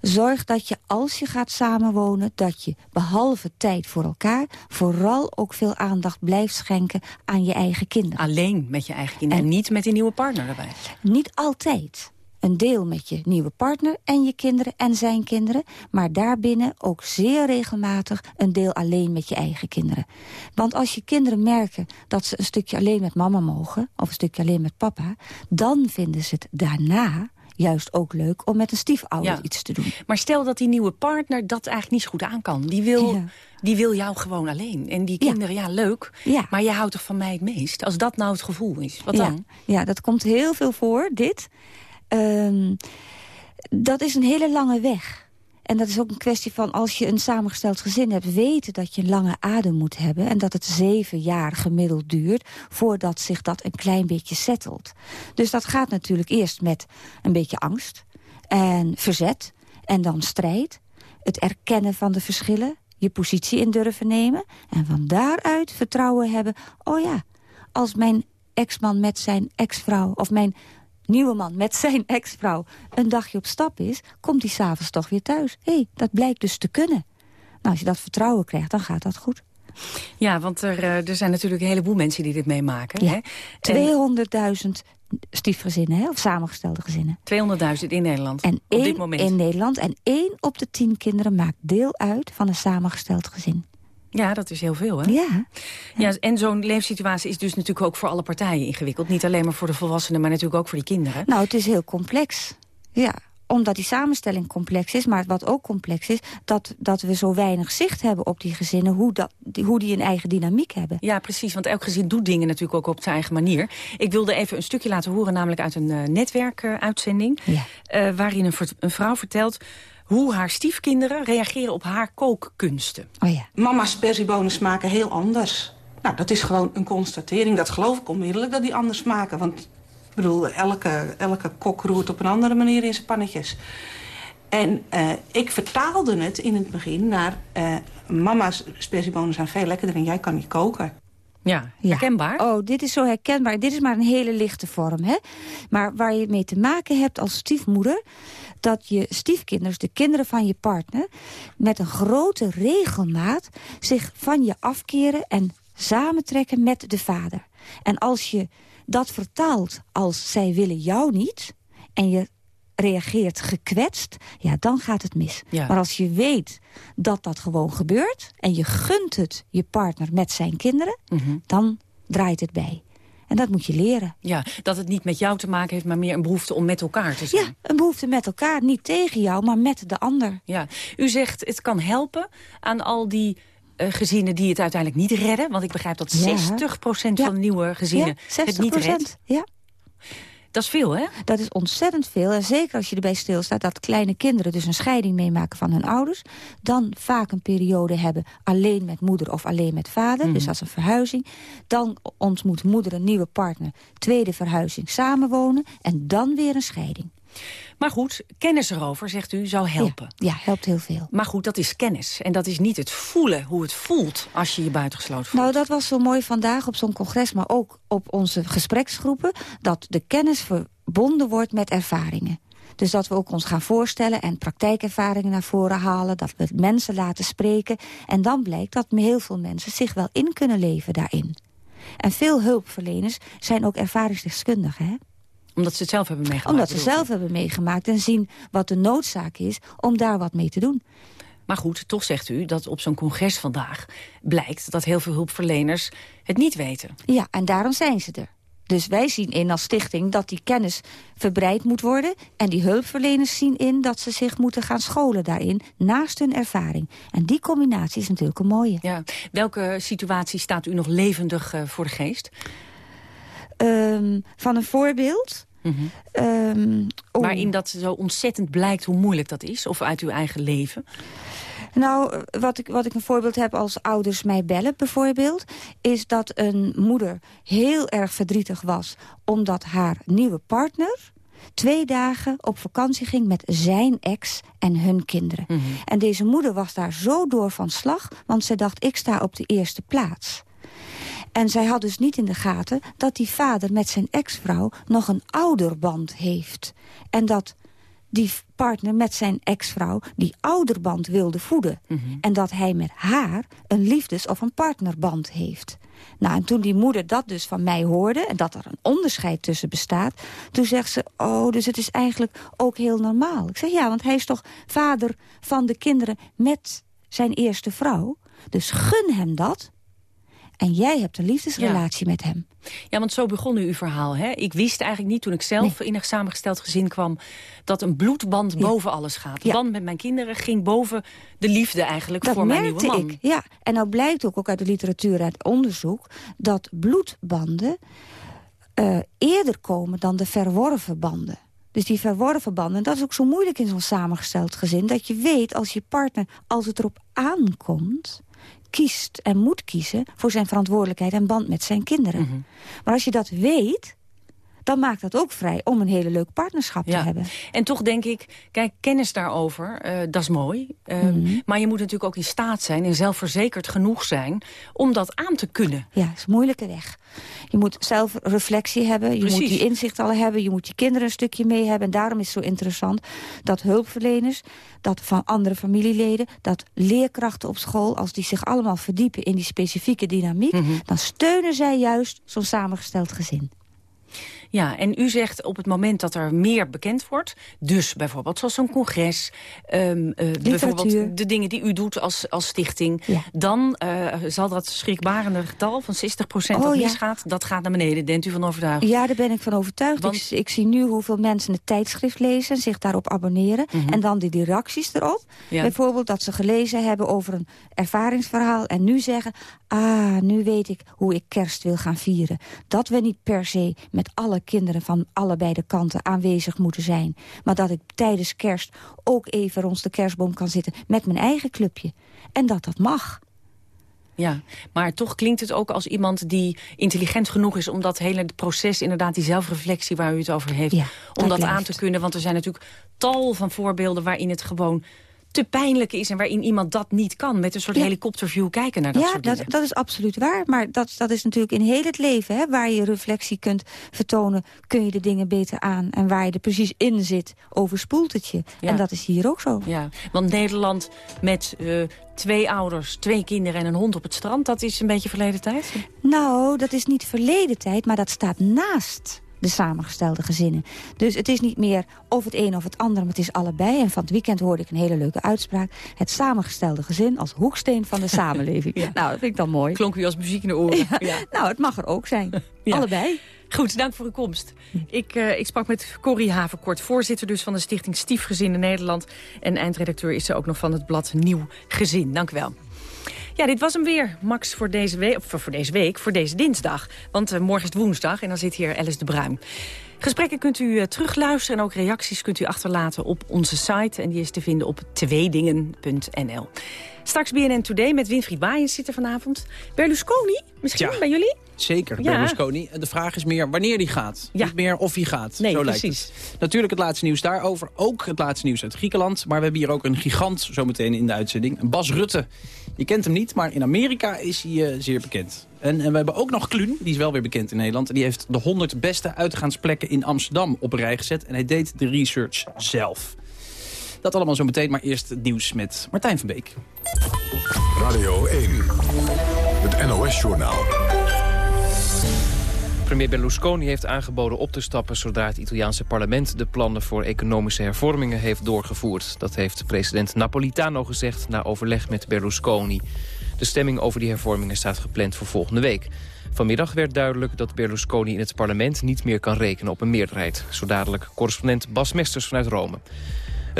Zorg dat je, als je gaat samenwonen... dat je, behalve tijd voor elkaar... vooral ook veel aandacht blijft schenken aan je eigen kinderen. Alleen met je eigen kinderen en, niet met die nieuwe partner erbij. Niet altijd. Een deel met je nieuwe partner en je kinderen en zijn kinderen... maar daarbinnen ook zeer regelmatig een deel alleen met je eigen kinderen. Want als je kinderen merken dat ze een stukje alleen met mama mogen... of een stukje alleen met papa... dan vinden ze het daarna juist ook leuk om met een stiefouder Ja. iets te doen. Maar stel dat die nieuwe partner dat eigenlijk niet zo goed aan kan. Die wil, Ja. die wil jou gewoon alleen. En die kinderen, ja, leuk. Ja. Maar je houdt toch van mij het meest? Als dat nou het gevoel is, wat ja, dan? Ja, dat komt heel veel voor, dit. Ehm, dat is een hele lange weg. En dat is ook een kwestie van als je een samengesteld gezin hebt... weten dat je een lange adem moet hebben... en dat het zeven jaar gemiddeld duurt... voordat zich dat een klein beetje settelt. Dus dat gaat natuurlijk eerst met een beetje angst... en verzet en dan strijd. Het erkennen van de verschillen, je positie in durven nemen... en van daaruit vertrouwen hebben... oh ja, als mijn ex-man met zijn ex-vrouw... of mijn nieuwe man met zijn ex-vrouw een dagje op stap is... komt hij s'avonds toch weer thuis. Hé, hey, dat blijkt dus te kunnen. Nou, als je dat vertrouwen krijgt, dan gaat dat goed. Ja, want er, eh, er zijn natuurlijk een heleboel mensen die dit meemaken. Ja. hè? En 200.000 stiefgezinnen, hè, of samengestelde gezinnen. 200.000 in Nederland, En op één dit moment. in Nederland. En één op de tien kinderen maakt deel uit van een samengesteld gezin. Ja, dat is heel veel, hè? Ja. Ja, en zo'n leefsituatie is dus natuurlijk ook voor alle partijen ingewikkeld. Niet alleen maar voor de volwassenen, maar natuurlijk ook voor die kinderen. Nou, het is heel complex. Ja, omdat die samenstelling complex is. Maar wat ook complex is, dat, dat we zo weinig zicht hebben op die gezinnen... hoe, dat, die, hoe die een eigen dynamiek hebben. Ja, precies, want elk gezin doet dingen natuurlijk ook op zijn eigen manier. Ik wilde even een stukje laten horen, namelijk uit een eh, netwerkuitzending... Ja. eh, waarin een, een vrouw vertelt hoe haar stiefkinderen reageren op haar kookkunsten. Oh ja. Mama's persiebonen smaken heel anders. Nou, dat is gewoon een constatering. Dat geloof ik onmiddellijk dat die anders smaken. Want ik bedoel, elke, elke kok roert op een andere manier in zijn pannetjes. En eh, ik vertaalde het in het begin naar... eh, mama's persiebonen zijn veel lekkerder en jij kan niet koken. Ja, herkenbaar? Oh, dit is zo herkenbaar. Dit is maar een hele lichte vorm. Hè? Maar waar je mee te maken hebt als stiefmoeder... dat je stiefkinders, de kinderen van je partner... met een grote regelmaat zich van je afkeren... en samentrekken met de vader. En als je dat vertaalt als zij willen jou niet... en je reageert gekwetst, ja, dan gaat het mis. Maar als je weet dat dat gewoon gebeurt... en je gunt het je partner met zijn kinderen... Mhm. dan draait het bij. En dat moet je leren. Ja, dat het niet met jou te maken heeft, maar meer een behoefte om met elkaar te zijn. Ja, een behoefte met elkaar. Niet tegen jou, maar met de ander. Ja, u zegt het kan helpen aan al die uh, gezinnen die het uiteindelijk niet redden. Want ik begrijp dat 60% van nieuwe gezinnen het niet redt. Ja, dat is veel, hè? Dat is ontzettend veel. En zeker als je erbij stilstaat dat kleine kinderen dus een scheiding meemaken van hun ouders. Dan vaak een periode hebben alleen met moeder of alleen met vader. Dus Mhm. dat is een verhuizing. Dan ontmoet moeder een nieuwe partner. Tweede verhuizing, samenwonen. En dan weer een scheiding. Maar goed, kennis erover, zegt u, zou helpen. Ja, helpt heel veel. Maar goed, dat is kennis. En dat is niet het voelen, hoe het voelt als je je buitengesloten voelt. Nou, dat was zo mooi vandaag op zo'n congres, maar ook op onze gespreksgroepen... dat de kennis verbonden wordt met ervaringen. Dus dat we ook ons gaan voorstellen en praktijkervaringen naar voren halen... dat we mensen laten spreken. En dan blijkt dat heel veel mensen zich wel in kunnen leven daarin. En veel hulpverleners zijn ook ervaringsdeskundigen, hè? Omdat ze het zelf hebben meegemaakt. Omdat ze zelf hebben meegemaakt en zien wat de noodzaak is om daar wat mee te doen. Maar goed, toch zegt u dat op zo'n congres vandaag blijkt dat heel veel hulpverleners het niet weten. Ja, en daarom zijn ze er. Dus wij zien in als stichting dat die kennis verbreid moet worden... en die hulpverleners zien in dat ze zich moeten gaan scholen daarin... naast hun ervaring. En die combinatie is natuurlijk een mooie. Ja. Welke situatie staat u nog levendig eh, voor de geest? Ehm, van een voorbeeld... Ehm, oh. Waarin dat zo ontzettend blijkt hoe moeilijk dat is? Of uit uw eigen leven? Nou, wat ik, wat ik een voorbeeld heb als ouders mij bellen bijvoorbeeld... is dat een moeder heel erg verdrietig was... omdat haar nieuwe partner twee dagen op vakantie ging met zijn ex en hun kinderen. En deze moeder was daar zo door van slag... want ze dacht, ik sta op de eerste plaats. En zij had dus niet in de gaten dat die vader met zijn ex-vrouw... nog een ouderband heeft. En dat die partner met zijn ex-vrouw die ouderband wilde voeden. En dat hij met haar een liefdes- of een partnerband heeft. Nou, en toen die moeder dat dus van mij hoorde... en dat er een onderscheid tussen bestaat... toen zegt ze, oh, dus het is eigenlijk ook heel normaal. Ik zeg, ja, want hij is toch vader van de kinderen met zijn eerste vrouw. Dus gun hem dat. En jij hebt een liefdesrelatie met hem. Ja, want zo begon u uw verhaal. Hè? Ik wist eigenlijk niet toen ik zelf in een samengesteld gezin kwam... dat een bloedband boven alles gaat. De Ja. band met mijn kinderen ging boven de liefde eigenlijk Dat voor mijn nieuwe man. ik, ja. En nou blijkt ook, ook uit de literatuur, uit onderzoek... dat bloedbanden eh, eerder komen dan de verworven banden. Dus die verworven banden, dat is ook zo moeilijk in zo'n samengesteld gezin... dat je weet als je partner, als het erop aankomt... kiest en moet kiezen voor zijn verantwoordelijkheid en band met zijn kinderen. Mhm. Maar als je dat weet, dan maakt dat ook vrij om een hele leuk partnerschap te hebben. En toch denk ik, kijk, kennis daarover, eh, dat is mooi. Eh, Mhm. Maar je moet natuurlijk ook in staat zijn en zelfverzekerd genoeg zijn... om dat aan te kunnen. Ja, het is een moeilijke weg. Je moet zelf reflectie hebben, je Precies. moet die inzicht al hebben... je moet je kinderen een stukje mee hebben. En daarom is het zo interessant dat hulpverleners... dat van andere familieleden, dat leerkrachten op school... als die zich allemaal verdiepen in die specifieke dynamiek... Mhm. dan steunen zij juist zo'n samengesteld gezin. Ja, en u zegt op het moment dat er meer bekend wordt... dus bijvoorbeeld zoals zo'n congres... ehm, eh, bijvoorbeeld de dingen die u doet als, als stichting... dan eh, zal dat schrikbarende getal van 60 Oh, dat ja. misgaat... dat gaat naar beneden, bent u van overtuigd? Ja, daar ben ik van overtuigd. Want- Ik, ik zie nu hoeveel mensen het tijdschrift lezen... zich daarop abonneren. En dan die reacties erop. Mhm. Ja. Bijvoorbeeld dat ze gelezen hebben over een ervaringsverhaal... en nu zeggen, ah, nu weet ik hoe ik kerst wil gaan vieren. Dat we niet per se met alle kinderen van allebei de kanten aanwezig moeten zijn. Maar dat ik tijdens kerst ook even rond de kerstboom kan zitten... met mijn eigen clubje. En dat dat mag. Ja, maar toch klinkt het ook als iemand die intelligent genoeg is... om dat hele proces, inderdaad die zelfreflectie waar u het over heeft... Ja, om dat aan te kunnen. Want er zijn natuurlijk tal van voorbeelden waarin het gewoon te pijnlijk is... en waarin iemand dat niet kan. Met een soort helikopterview kijken naar dat ja, soort dat, dingen. dat is absoluut waar. Maar dat, dat is natuurlijk in heel het leven. Hè, waar je reflectie kunt vertonen, kun je de dingen beter aan. En waar je er precies in zit, overspoelt het je. Ja. En dat is hier ook zo. Ja, want Nederland met eh, twee ouders, twee kinderen en een hond op het strand... dat is een beetje verleden tijd? Nou, dat is niet verleden tijd, maar dat staat naast de samengestelde gezinnen. Dus het is niet meer of het een of het ander, maar het is allebei. En van het weekend hoorde ik een hele leuke uitspraak. Het samengestelde gezin als hoeksteen van de samenleving. Nou, dat vind ik dan mooi. Klonk u als muziek in de oren. Ja. Nou, het mag er ook zijn. Allebei. Goed, dank voor uw komst. Ik, eh, ik sprak met Corrie Haverkort, voorzitter dus van de stichting Stiefgezinnen Nederland. En eindredacteur is ze ook nog van het blad Nieuw Gezin. Dank u wel. Ja, dit was hem weer, Max, voor deze, week, voor deze week, voor deze dinsdag. Want eh, morgen is woensdag en dan zit hier Alice de Bruin. Gesprekken kunt u uh, terugluisteren en ook reacties kunt u achterlaten op onze site. En die is te vinden op tweedingen.nl. Straks BNN Today met Winfried Waaiens zit er vanavond. Berlusconi, misschien Ja. bij jullie? Zeker, Ja. Berlusconi. De vraag is meer wanneer die gaat. Niet meer of hij gaat. Nee, Zo lijkt precies. het. Natuurlijk het laatste nieuws daarover. Ook het laatste nieuws uit Griekenland. Maar we hebben hier ook een gigant zometeen in de uitzending. Bas Rutte. Je kent hem niet, maar in Amerika is hij eh, zeer bekend. En, en we hebben ook nog Kluun, die is wel weer bekend in Nederland. En die heeft de 100 beste uitgaansplekken in Amsterdam op een rij gezet. En hij deed de research zelf. Dat allemaal zo meteen, maar eerst het nieuws met Martijn van Beek. Radio 1. Het NOS-journaal. Premier Berlusconi heeft aangeboden op te stappen... zodra het Italiaanse parlement de plannen voor economische hervormingen heeft doorgevoerd. Dat heeft president Napolitano gezegd na overleg met Berlusconi. De stemming over die hervormingen staat gepland voor volgende week. Vanmiddag werd duidelijk dat Berlusconi in het parlement niet meer kan rekenen op een meerderheid. Zo dadelijk correspondent Bas Mesters vanuit Rome.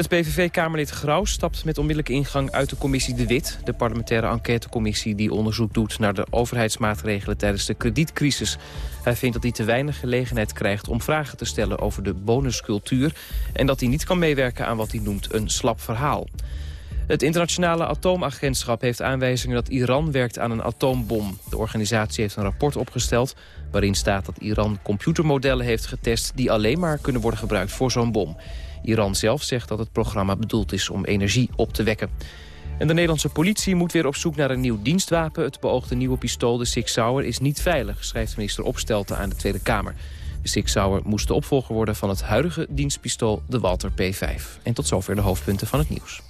Het PVV-Kamerlid Graus stapt met onmiddellijke ingang uit de commissie De Wit... de parlementaire enquêtecommissie die onderzoek doet naar de overheidsmaatregelen tijdens de kredietcrisis. Hij vindt dat hij te weinig gelegenheid krijgt om vragen te stellen over de bonuscultuur... en dat hij niet kan meewerken aan wat hij noemt een slap verhaal. Het internationale atoomagentschap heeft aanwijzingen dat Iran werkt aan een atoombom. De organisatie heeft een rapport opgesteld waarin staat dat Iran computermodellen heeft getest... die alleen maar kunnen worden gebruikt voor zo'n bom. Iran zelf zegt dat het programma bedoeld is om energie op te wekken. En de Nederlandse politie moet weer op zoek naar een nieuw dienstwapen. Het beoogde nieuwe pistool, de Sig Sauer, is niet veilig... schrijft minister Opstelten aan de Tweede Kamer. De Sig Sauer moest de opvolger worden van het huidige dienstpistool, de Walter P5. En tot zover de hoofdpunten van het nieuws.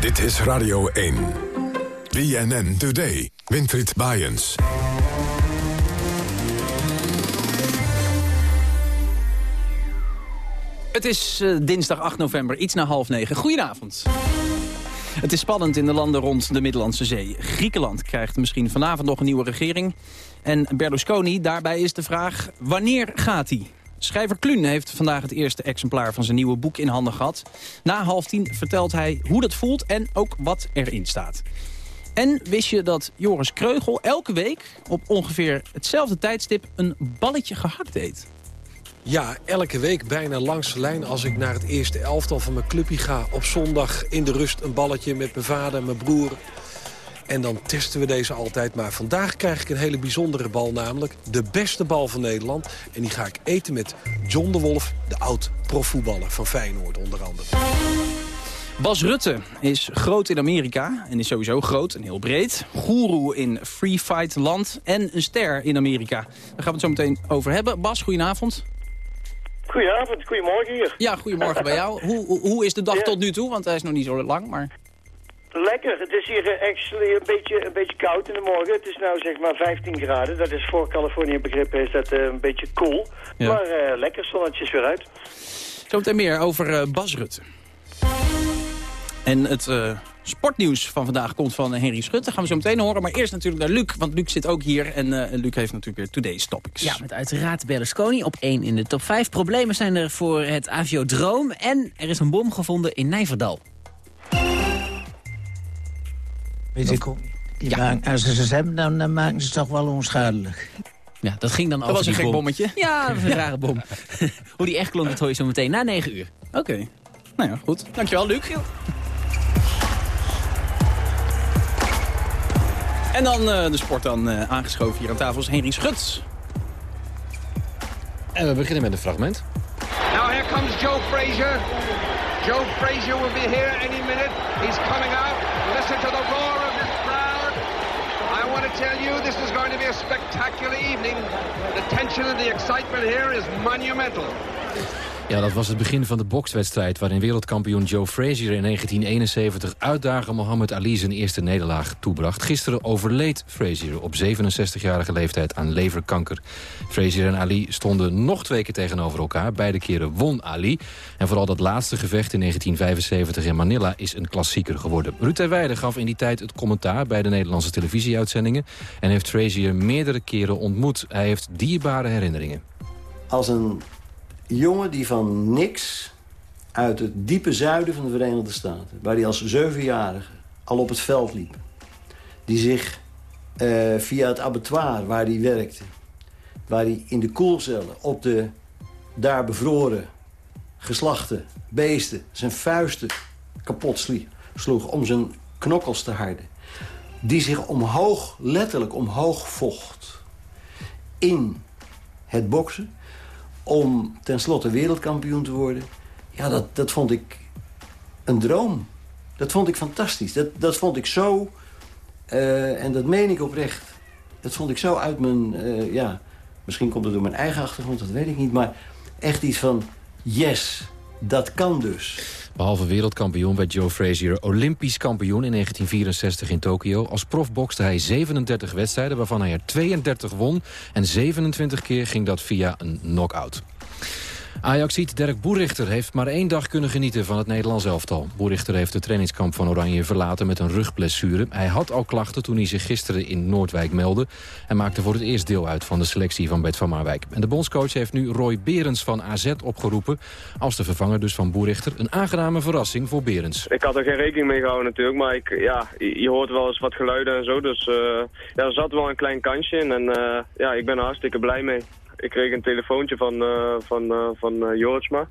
Dit is Radio 1. BNN Today. Winfried Bajens. Het is eh, dinsdag 8 november, iets na half negen. Goedenavond. Het is spannend in de landen rond de Middellandse Zee. Griekenland krijgt misschien vanavond nog een nieuwe regering. En Berlusconi, daarbij is de vraag, wanneer gaat hij? Schrijver Kluun heeft vandaag het eerste exemplaar van zijn nieuwe boek in handen gehad. Na half tien vertelt hij hoe dat voelt en ook wat erin staat. En wist je dat Joris Kreugel elke week op ongeveer hetzelfde tijdstip een balletje gehakt eet? Ja, elke week bijna langs de lijn als ik naar het eerste elftal van mijn clubje ga. Op zondag in de rust een balletje met mijn vader, mijn broer. En dan testen we deze altijd. Maar vandaag krijg ik een hele bijzondere bal, namelijk de beste bal van Nederland. En die ga ik eten met John de Wolf, de oud-profvoetballer van Feyenoord onder andere. Bas Rutte is groot in Amerika en is sowieso groot en heel breed. Goeroe in free fight land en een ster in Amerika. Daar gaan we het zo meteen over hebben. Bas, goedenavond. Goedenavond, goedemorgen hier. Ja, goedemorgen bij jou. Hoe, hoe, hoe is de dag tot nu toe? Want hij is nog niet zo lang, maar... Lekker, het is hier eh, actually een beetje, een beetje koud in de morgen. Het is nou zeg maar 15 graden. Dat is voor Californië begrippen is dat eh, een beetje koel. Ja. Maar eh, lekker, zonnetje is weer uit. Zometeen meer over eh, Bas Rutte. En het sportnieuws van vandaag komt van Henry Schutte. gaan we zo meteen horen. Maar eerst natuurlijk naar Luc, want Luc zit ook hier. En eh, Luc heeft natuurlijk weer Today's Topics. Ja, met uiteraard Berlusconi op 1 in de top 5. Problemen zijn er voor het aviodroom. En er is een bom gevonden in Nijverdal. Weet ik maken- als ze ze hebben, dan, dan maken ze het toch wel onschadelijk. Ja, dat ging dan Dat over was een gek bom. bommetje. Ja, dat was een rare bom. Hoe die echt klonk, dat hoor je zo meteen na 9 uur. Oké. Nou ja, goed. Dankjewel, Luc. En dan eh, de sport dan eh, aangeschoven hier aan tafel is Henry Schuts. En we beginnen met een fragment. comes Joe Frazier. Joe Frazier will be here any minute. He's coming out. Listen to the roar of this crowd. I want to tell you, this is going to be a spectacular evening. The tension and the excitement here is monumental. Ja, dat was het begin van de bokswedstrijd... waarin wereldkampioen Joe Frazier in 1971 uitdager Muhammad Ali zijn eerste nederlaag toebracht. Gisteren overleed Frazier op 67-jarige leeftijd aan leverkanker. Frazier en Ali stonden nog twee keer tegenover elkaar. Beide keren won Ali. En vooral dat laatste gevecht in 1975 in Manila is een klassieker geworden. Ruud Weijden gaf in die tijd het commentaar bij de Nederlandse televisieuitzendingen... en heeft Frazier meerdere keren ontmoet. Hij heeft dierbare herinneringen. Als een jongen die van niks uit het diepe zuiden van de Verenigde Staten... waar hij als zevenjarige al op het veld liep... die zich eh, via het abattoir waar hij werkte... waar hij in de koelcellen op de daar bevroren geslachte beesten... zijn vuisten kapot sloeg om zijn knokkels te harden... die zich omhoog, letterlijk omhoog vocht... in het boksen om tenslotte wereldkampioen te worden... ja, dat, dat vond ik een droom. Dat vond ik fantastisch. Dat, dat vond ik zo, uh, en dat meen ik oprecht... dat vond ik zo uit mijn, uh, ja... misschien komt het door mijn eigen achtergrond, dat weet ik niet... maar echt iets van, yes, dat kan dus. Behalve wereldkampioen werd Joe Frazier olympisch kampioen in 1964 in Tokio. Als prof bokste hij 37 wedstrijden, waarvan hij er 32 won. En 27 keer ging dat via een knockout. Ajaxiet Dirk Boerichter heeft maar één dag kunnen genieten van het Nederlands elftal. Boerichter heeft de trainingskamp van Oranje verlaten met een rugblessure. Hij had al klachten toen hij zich gisteren in Noordwijk meldde... en maakte voor het eerst deel uit van de selectie van Bert van Marwijk. En de bondscoach heeft nu Roy Berends van AZ opgeroepen... als de vervanger dus van Boerichter. Een aangename verrassing voor Berends. Ik had er geen rekening mee gehouden natuurlijk, maar ik, ja, je hoort wel eens wat geluiden en zo. Dus uh, ja, er zat wel een klein kansje in en uh, ja, ik ben er hartstikke blij mee ik kreeg een telefoontje van, uh, van, uh, van Jortsma.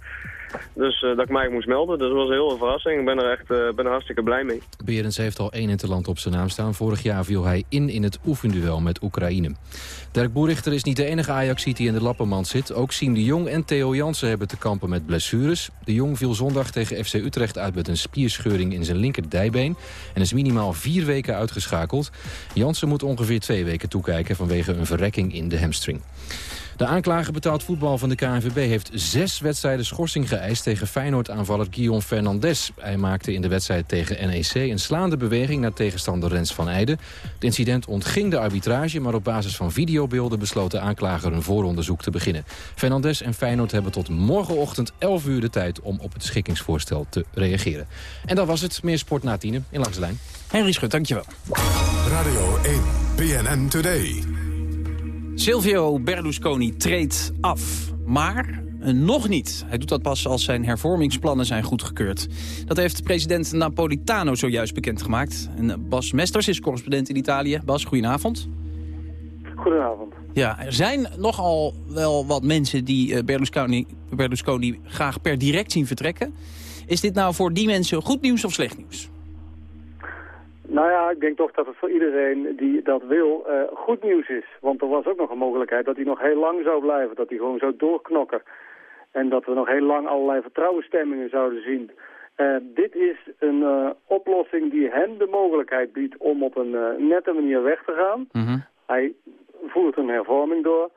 Dus dat ik mij moest melden. Dus dat was een hele verrassing. Ik ben er echt ben er hartstikke blij mee. Berends heeft al één interland op zijn naam staan. Vorig jaar viel hij in in het oefenduel met Oekraïne. Dirk Boerichter is niet de enige ajax die in de lappenmand zit. Ook Siem de Jong en Theo Jansen hebben te kampen met blessures. De Jong viel zondag tegen FC Utrecht uit met een spierscheuring in zijn linkerdijbeen. En is minimaal vier weken uitgeschakeld. Jansen moet ongeveer twee weken toekijken vanwege een verrekking in de hamstring. De aanklager betaald voetbal van de KNVB heeft zes wedstrijden schorsing geëist tegen Feyenoord-aanvaller Guillaume Fernandes. Hij maakte in de wedstrijd tegen NEC een slaande beweging naar tegenstander Rens van Eijden. Het incident ontging de arbitrage, maar op basis van videobeelden besloot de aanklager een vooronderzoek te beginnen. Fernandes en Feyenoord hebben tot morgenochtend 11 uur de tijd om op het schikkingsvoorstel te reageren. En dat was het. Meer sport na tienen in Langs de Lijn. Henry Schut, dankjewel. Radio 1, BNN Today. Silvio Berlusconi treedt af. Maar eh, nog niet. Hij doet dat pas als zijn hervormingsplannen zijn goedgekeurd. Dat heeft president Napolitano zojuist bekendgemaakt. En eh, Bas Mesters is correspondent in Italië. Bas, goedenavond. Goedenavond. Ja, er zijn nogal wel wat mensen die eh, Berlusconi, Berlusconi graag per direct zien vertrekken. Is dit nou voor die mensen goed nieuws of slecht nieuws? Nou ja, ik denk toch dat het voor iedereen die dat wil uh, goed nieuws is. Want er was ook nog een mogelijkheid dat hij nog heel lang zou blijven. Dat hij gewoon zou doorknokken. En dat we nog heel lang allerlei vertrouwensstemmingen zouden zien. Uh, dit is een uh, oplossing die hem de mogelijkheid biedt om op een nette manier weg te gaan. Mm -hmm. Hij voert een hervorming door.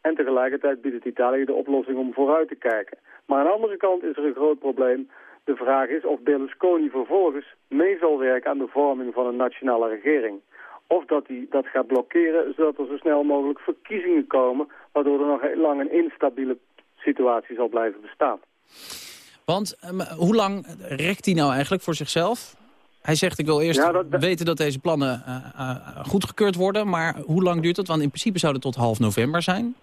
En tegelijkertijd biedt het Italië de oplossing om vooruit te kijken. Maar aan de andere kant is er een groot probleem de vraag is of Berlusconi vervolgens mee zal werken aan de vorming van een nationale regering. Of dat hij dat gaat blokkeren, zodat er zo snel mogelijk verkiezingen komen... waardoor er nog heel lang een instabiele situatie zal blijven bestaan. Want um, hoe lang rekt hij nou eigenlijk voor zichzelf? Hij zegt, ik wil eerst ja, dat... weten dat deze plannen uh, uh, goedgekeurd worden. Maar hoe lang duurt dat? Want in principe zou het tot half november zijn.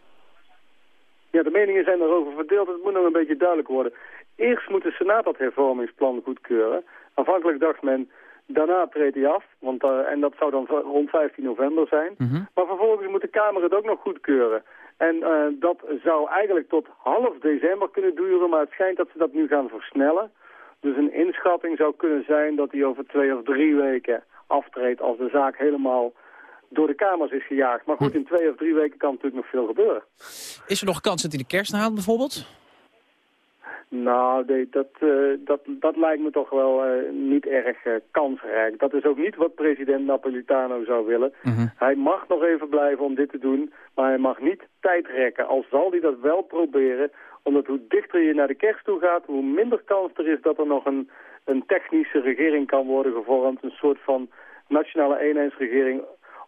Ja, de meningen zijn erover verdeeld. Het moet nog een beetje duidelijk worden. Eerst moet de Senaat dat hervormingsplan goedkeuren. Aanvankelijk dacht men, daarna treedt hij af. Want, uh, en dat zou dan rond 15 november zijn. Mm -hmm. Maar vervolgens moet de Kamer het ook nog goedkeuren. En uh, dat zou eigenlijk tot half december kunnen duren. Maar het schijnt dat ze dat nu gaan versnellen. Dus een inschatting zou kunnen zijn dat hij over twee of drie weken aftreedt... als de zaak helemaal door de Kamers is gejaagd. Maar goed, in twee of drie weken kan natuurlijk nog veel gebeuren. Is er nog kans dat hij de kerst haalt bijvoorbeeld? Nou, nee, dat, eh, dat, dat lijkt me toch wel eh, niet erg uh, kansrijk. Dat is ook niet wat president Napolitano zou willen. Hij mag nog even blijven om dit te doen, maar hij mag niet tijd rekken. Al zal hij dat wel proberen, omdat hoe dichter je naar de kerst toe gaat... hoe minder kans er is dat er nog een, een technische regering kan worden gevormd. Een soort van nationale eenheidsregering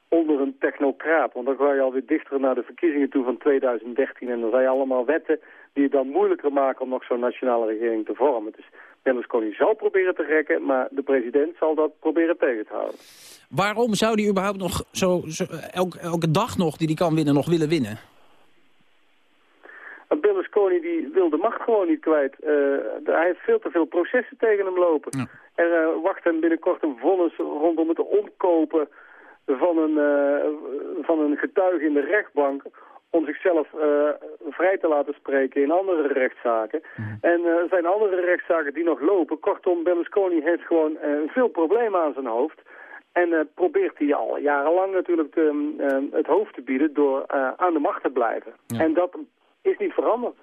onder een technocraat. Want dan ga je alweer dichter naar de verkiezingen toe van 2013. En dan zijn allemaal wetten die het dan moeilijker maken om nog zo'n nationale regering te vormen. Dus Berlusconi zal proberen te rekken, maar de president zal dat proberen tegen te houden. Waarom zou hij überhaupt nog zo, zo elke, elke dag nog die hij kan winnen, nog willen winnen? Berlusconi die wil de macht gewoon niet kwijt. Uh, hij heeft veel te veel processen tegen hem lopen. Er uh, wacht hem binnenkort een vonnis rondom het omkopen van een, uh, van een getuige in de rechtbank om zichzelf uh, vrij te laten spreken in andere rechtszaken. Mhm. En uh, er zijn andere rechtszaken die nog lopen. Kortom, Berlusconi heeft gewoon uh, veel problemen aan zijn hoofd. En probeert hij al jarenlang natuurlijk te, het hoofd te bieden door aan de macht te blijven. En dat is niet veranderd.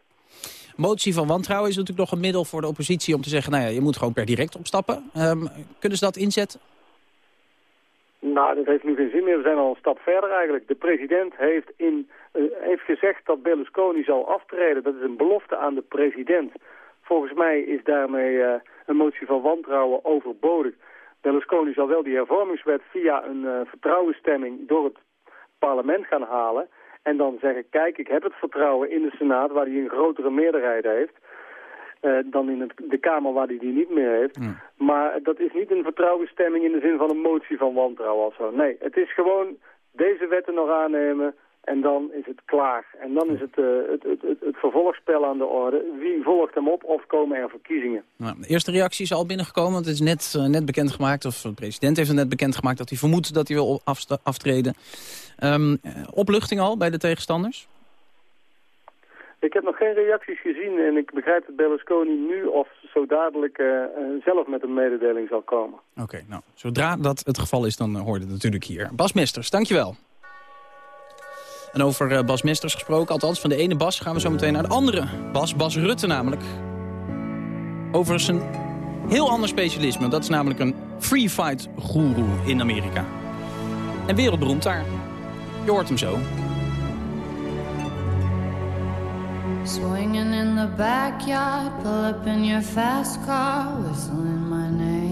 Motie van wantrouwen is natuurlijk nog een middel voor de oppositie om te zeggen... nou ja, je moet gewoon per direct opstappen. Um, kunnen ze dat inzetten? Nou, dat heeft nu geen zin meer. We zijn al een stap verder eigenlijk. De president heeft, in, heeft gezegd dat Berlusconi zal aftreden. Dat is een belofte aan de president. Volgens mij is daarmee uh, een motie van wantrouwen overbodig. Berlusconi zal wel die hervormingswet via een uh, vertrouwensstemming door het parlement gaan halen. En dan zeggen, kijk, ik heb het vertrouwen in de Senaat waar hij een grotere meerderheid heeft. Uh, dan in het, de Kamer waar hij die niet meer heeft. Maar dat is niet een vertrouwensstemming in de zin van een motie van wantrouwen of zo. Nee, het is gewoon deze wetten nog aannemen en dan is het klaar. En dan is het, uh, het, het, het, het, vervolgspel aan de orde. Wie volgt hem op of komen er verkiezingen? Nou, de eerste reactie is al binnengekomen. Het is net, uh, net bekendgemaakt, of de president heeft het net bekendgemaakt... dat hij vermoedt dat hij wil aftreden. Um, opluchting al bij de tegenstanders? Ik heb nog geen reacties gezien en ik begrijp dat Berlusconi nu of zo dadelijk uh, zelf met een mededeling zal komen. Oké, nou, zodra dat het geval is, dan hoort het natuurlijk hier. Bas Mesters, dankjewel. En over uh, Bas Mesters gesproken, althans van de ene Bas, gaan we zo meteen naar de andere Bas. Bas Rutte namelijk. Over zijn heel ander specialisme. Dat is namelijk een free fight guru in Amerika. En wereldberoemd daar. Je hoort hem zo. Swinging in the backyard, pull up in your fast car, whistling my name.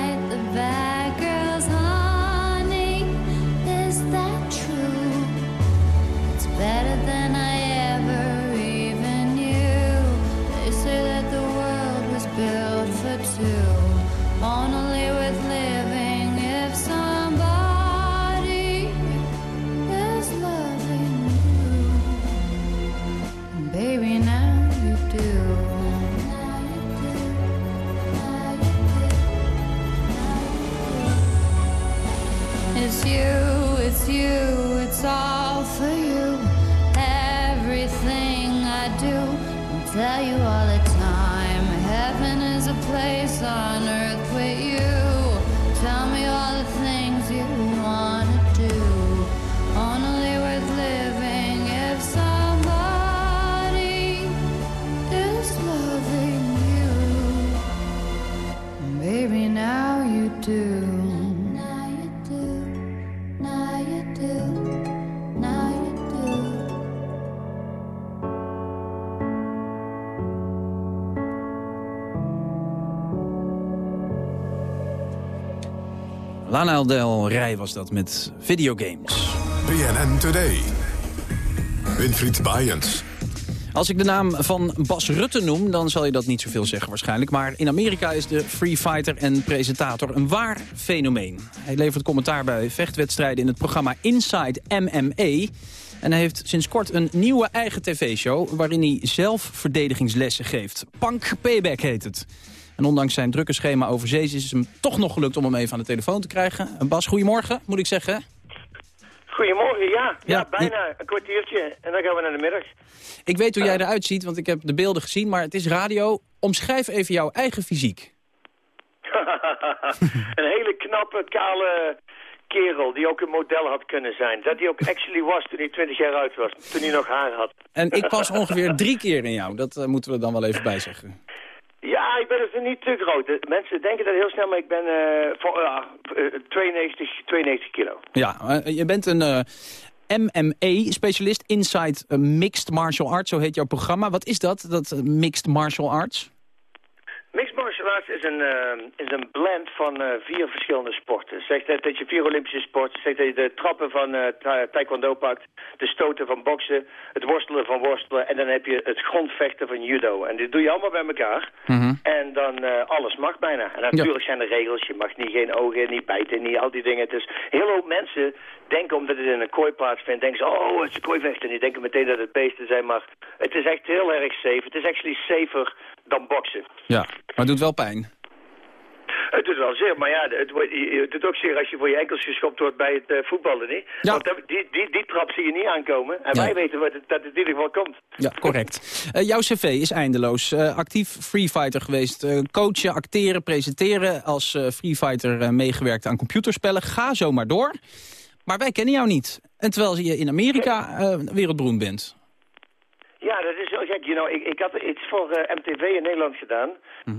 Lana Del Rij was dat met videogames. BNN Today. Winfried Bajens. Als ik de naam van Bas Rutte noem, dan zal je dat niet zoveel zeggen waarschijnlijk. Maar in Amerika is de free fighter en presentator een waar fenomeen. Hij levert commentaar bij vechtwedstrijden in het programma Inside MMA. En hij heeft sinds kort een nieuwe eigen tv-show... waarin hij zelf verdedigingslessen geeft. Punk Payback heet het. En ondanks zijn drukke schema overzees is het hem toch nog gelukt om hem even aan de telefoon te krijgen. En Bas, goedemorgen, moet ik zeggen. Goedemorgen, ja. Ja, Ja, bijna. Een kwartiertje. En dan gaan we naar de middag. Ik weet hoe jij eruit ziet, want ik heb de beelden gezien, maar het is radio. Omschrijf even jouw eigen fysiek. een hele knappe, kale kerel die ook een model had kunnen zijn. Dat hij ook actually was toen hij 20 jaar oud was. Toen hij nog haar had. En ik pas ongeveer drie keer in jou. Dat eh, moeten we dan wel even bijzeggen. Ja, ik ben dus niet te groot. Mensen denken dat heel snel, maar ik ben eh, voor, ja, eh, 92, 92 kilo. Ja, eh, je bent een eh, MMA-specialist, Inside eh, Mixed Martial Arts, zo heet jouw programma. Wat is dat, dat eh, Mixed Martial Arts? Mixed martial arts is een, eh, is een blend van eh, vier verschillende sporten. Zegt dat, dat je vier Olympische sporten, zegt dat je de trappen van eh, ta- taekwondo pakt, de stoten van boksen, het worstelen van worstelen en dan heb je het grondvechten van judo. En dit doe je allemaal bij elkaar. En dan alles mag bijna. En natuurlijk zijn er regels. Je mag niet geen ogen, niet bijten, niet al die dingen. Dus heel veel mensen denken omdat het in een kooi plaatsvindt, denken ze, oh, het is een kooivechten. En die denken meteen dat het beesten zijn. Maar het is echt heel erg safe. Het is actually safer dan boksen. Ja, maar het doet wel pijn. Het doet wel zeer, maar ja, het, het doet ook zeer als je voor je enkels geschopt wordt bij het eh, voetballen, niet? Want dat- die, die, die trap zie je niet aankomen. En Ja. wij weten wat het, dat het in ieder geval komt. Ja, correct. Eh, jouw cv is eindeloos. Eh, actief freefighter geweest. Eh, coachen, acteren, presenteren. Als freefighter eh, meegewerkt aan computerspellen. Ga zo maar door. Maar wij kennen jou niet. En terwijl je in Amerika wereldberoemd bent. Ja, dat. You know, ik, ik had iets voor eh, MTV in Nederland gedaan.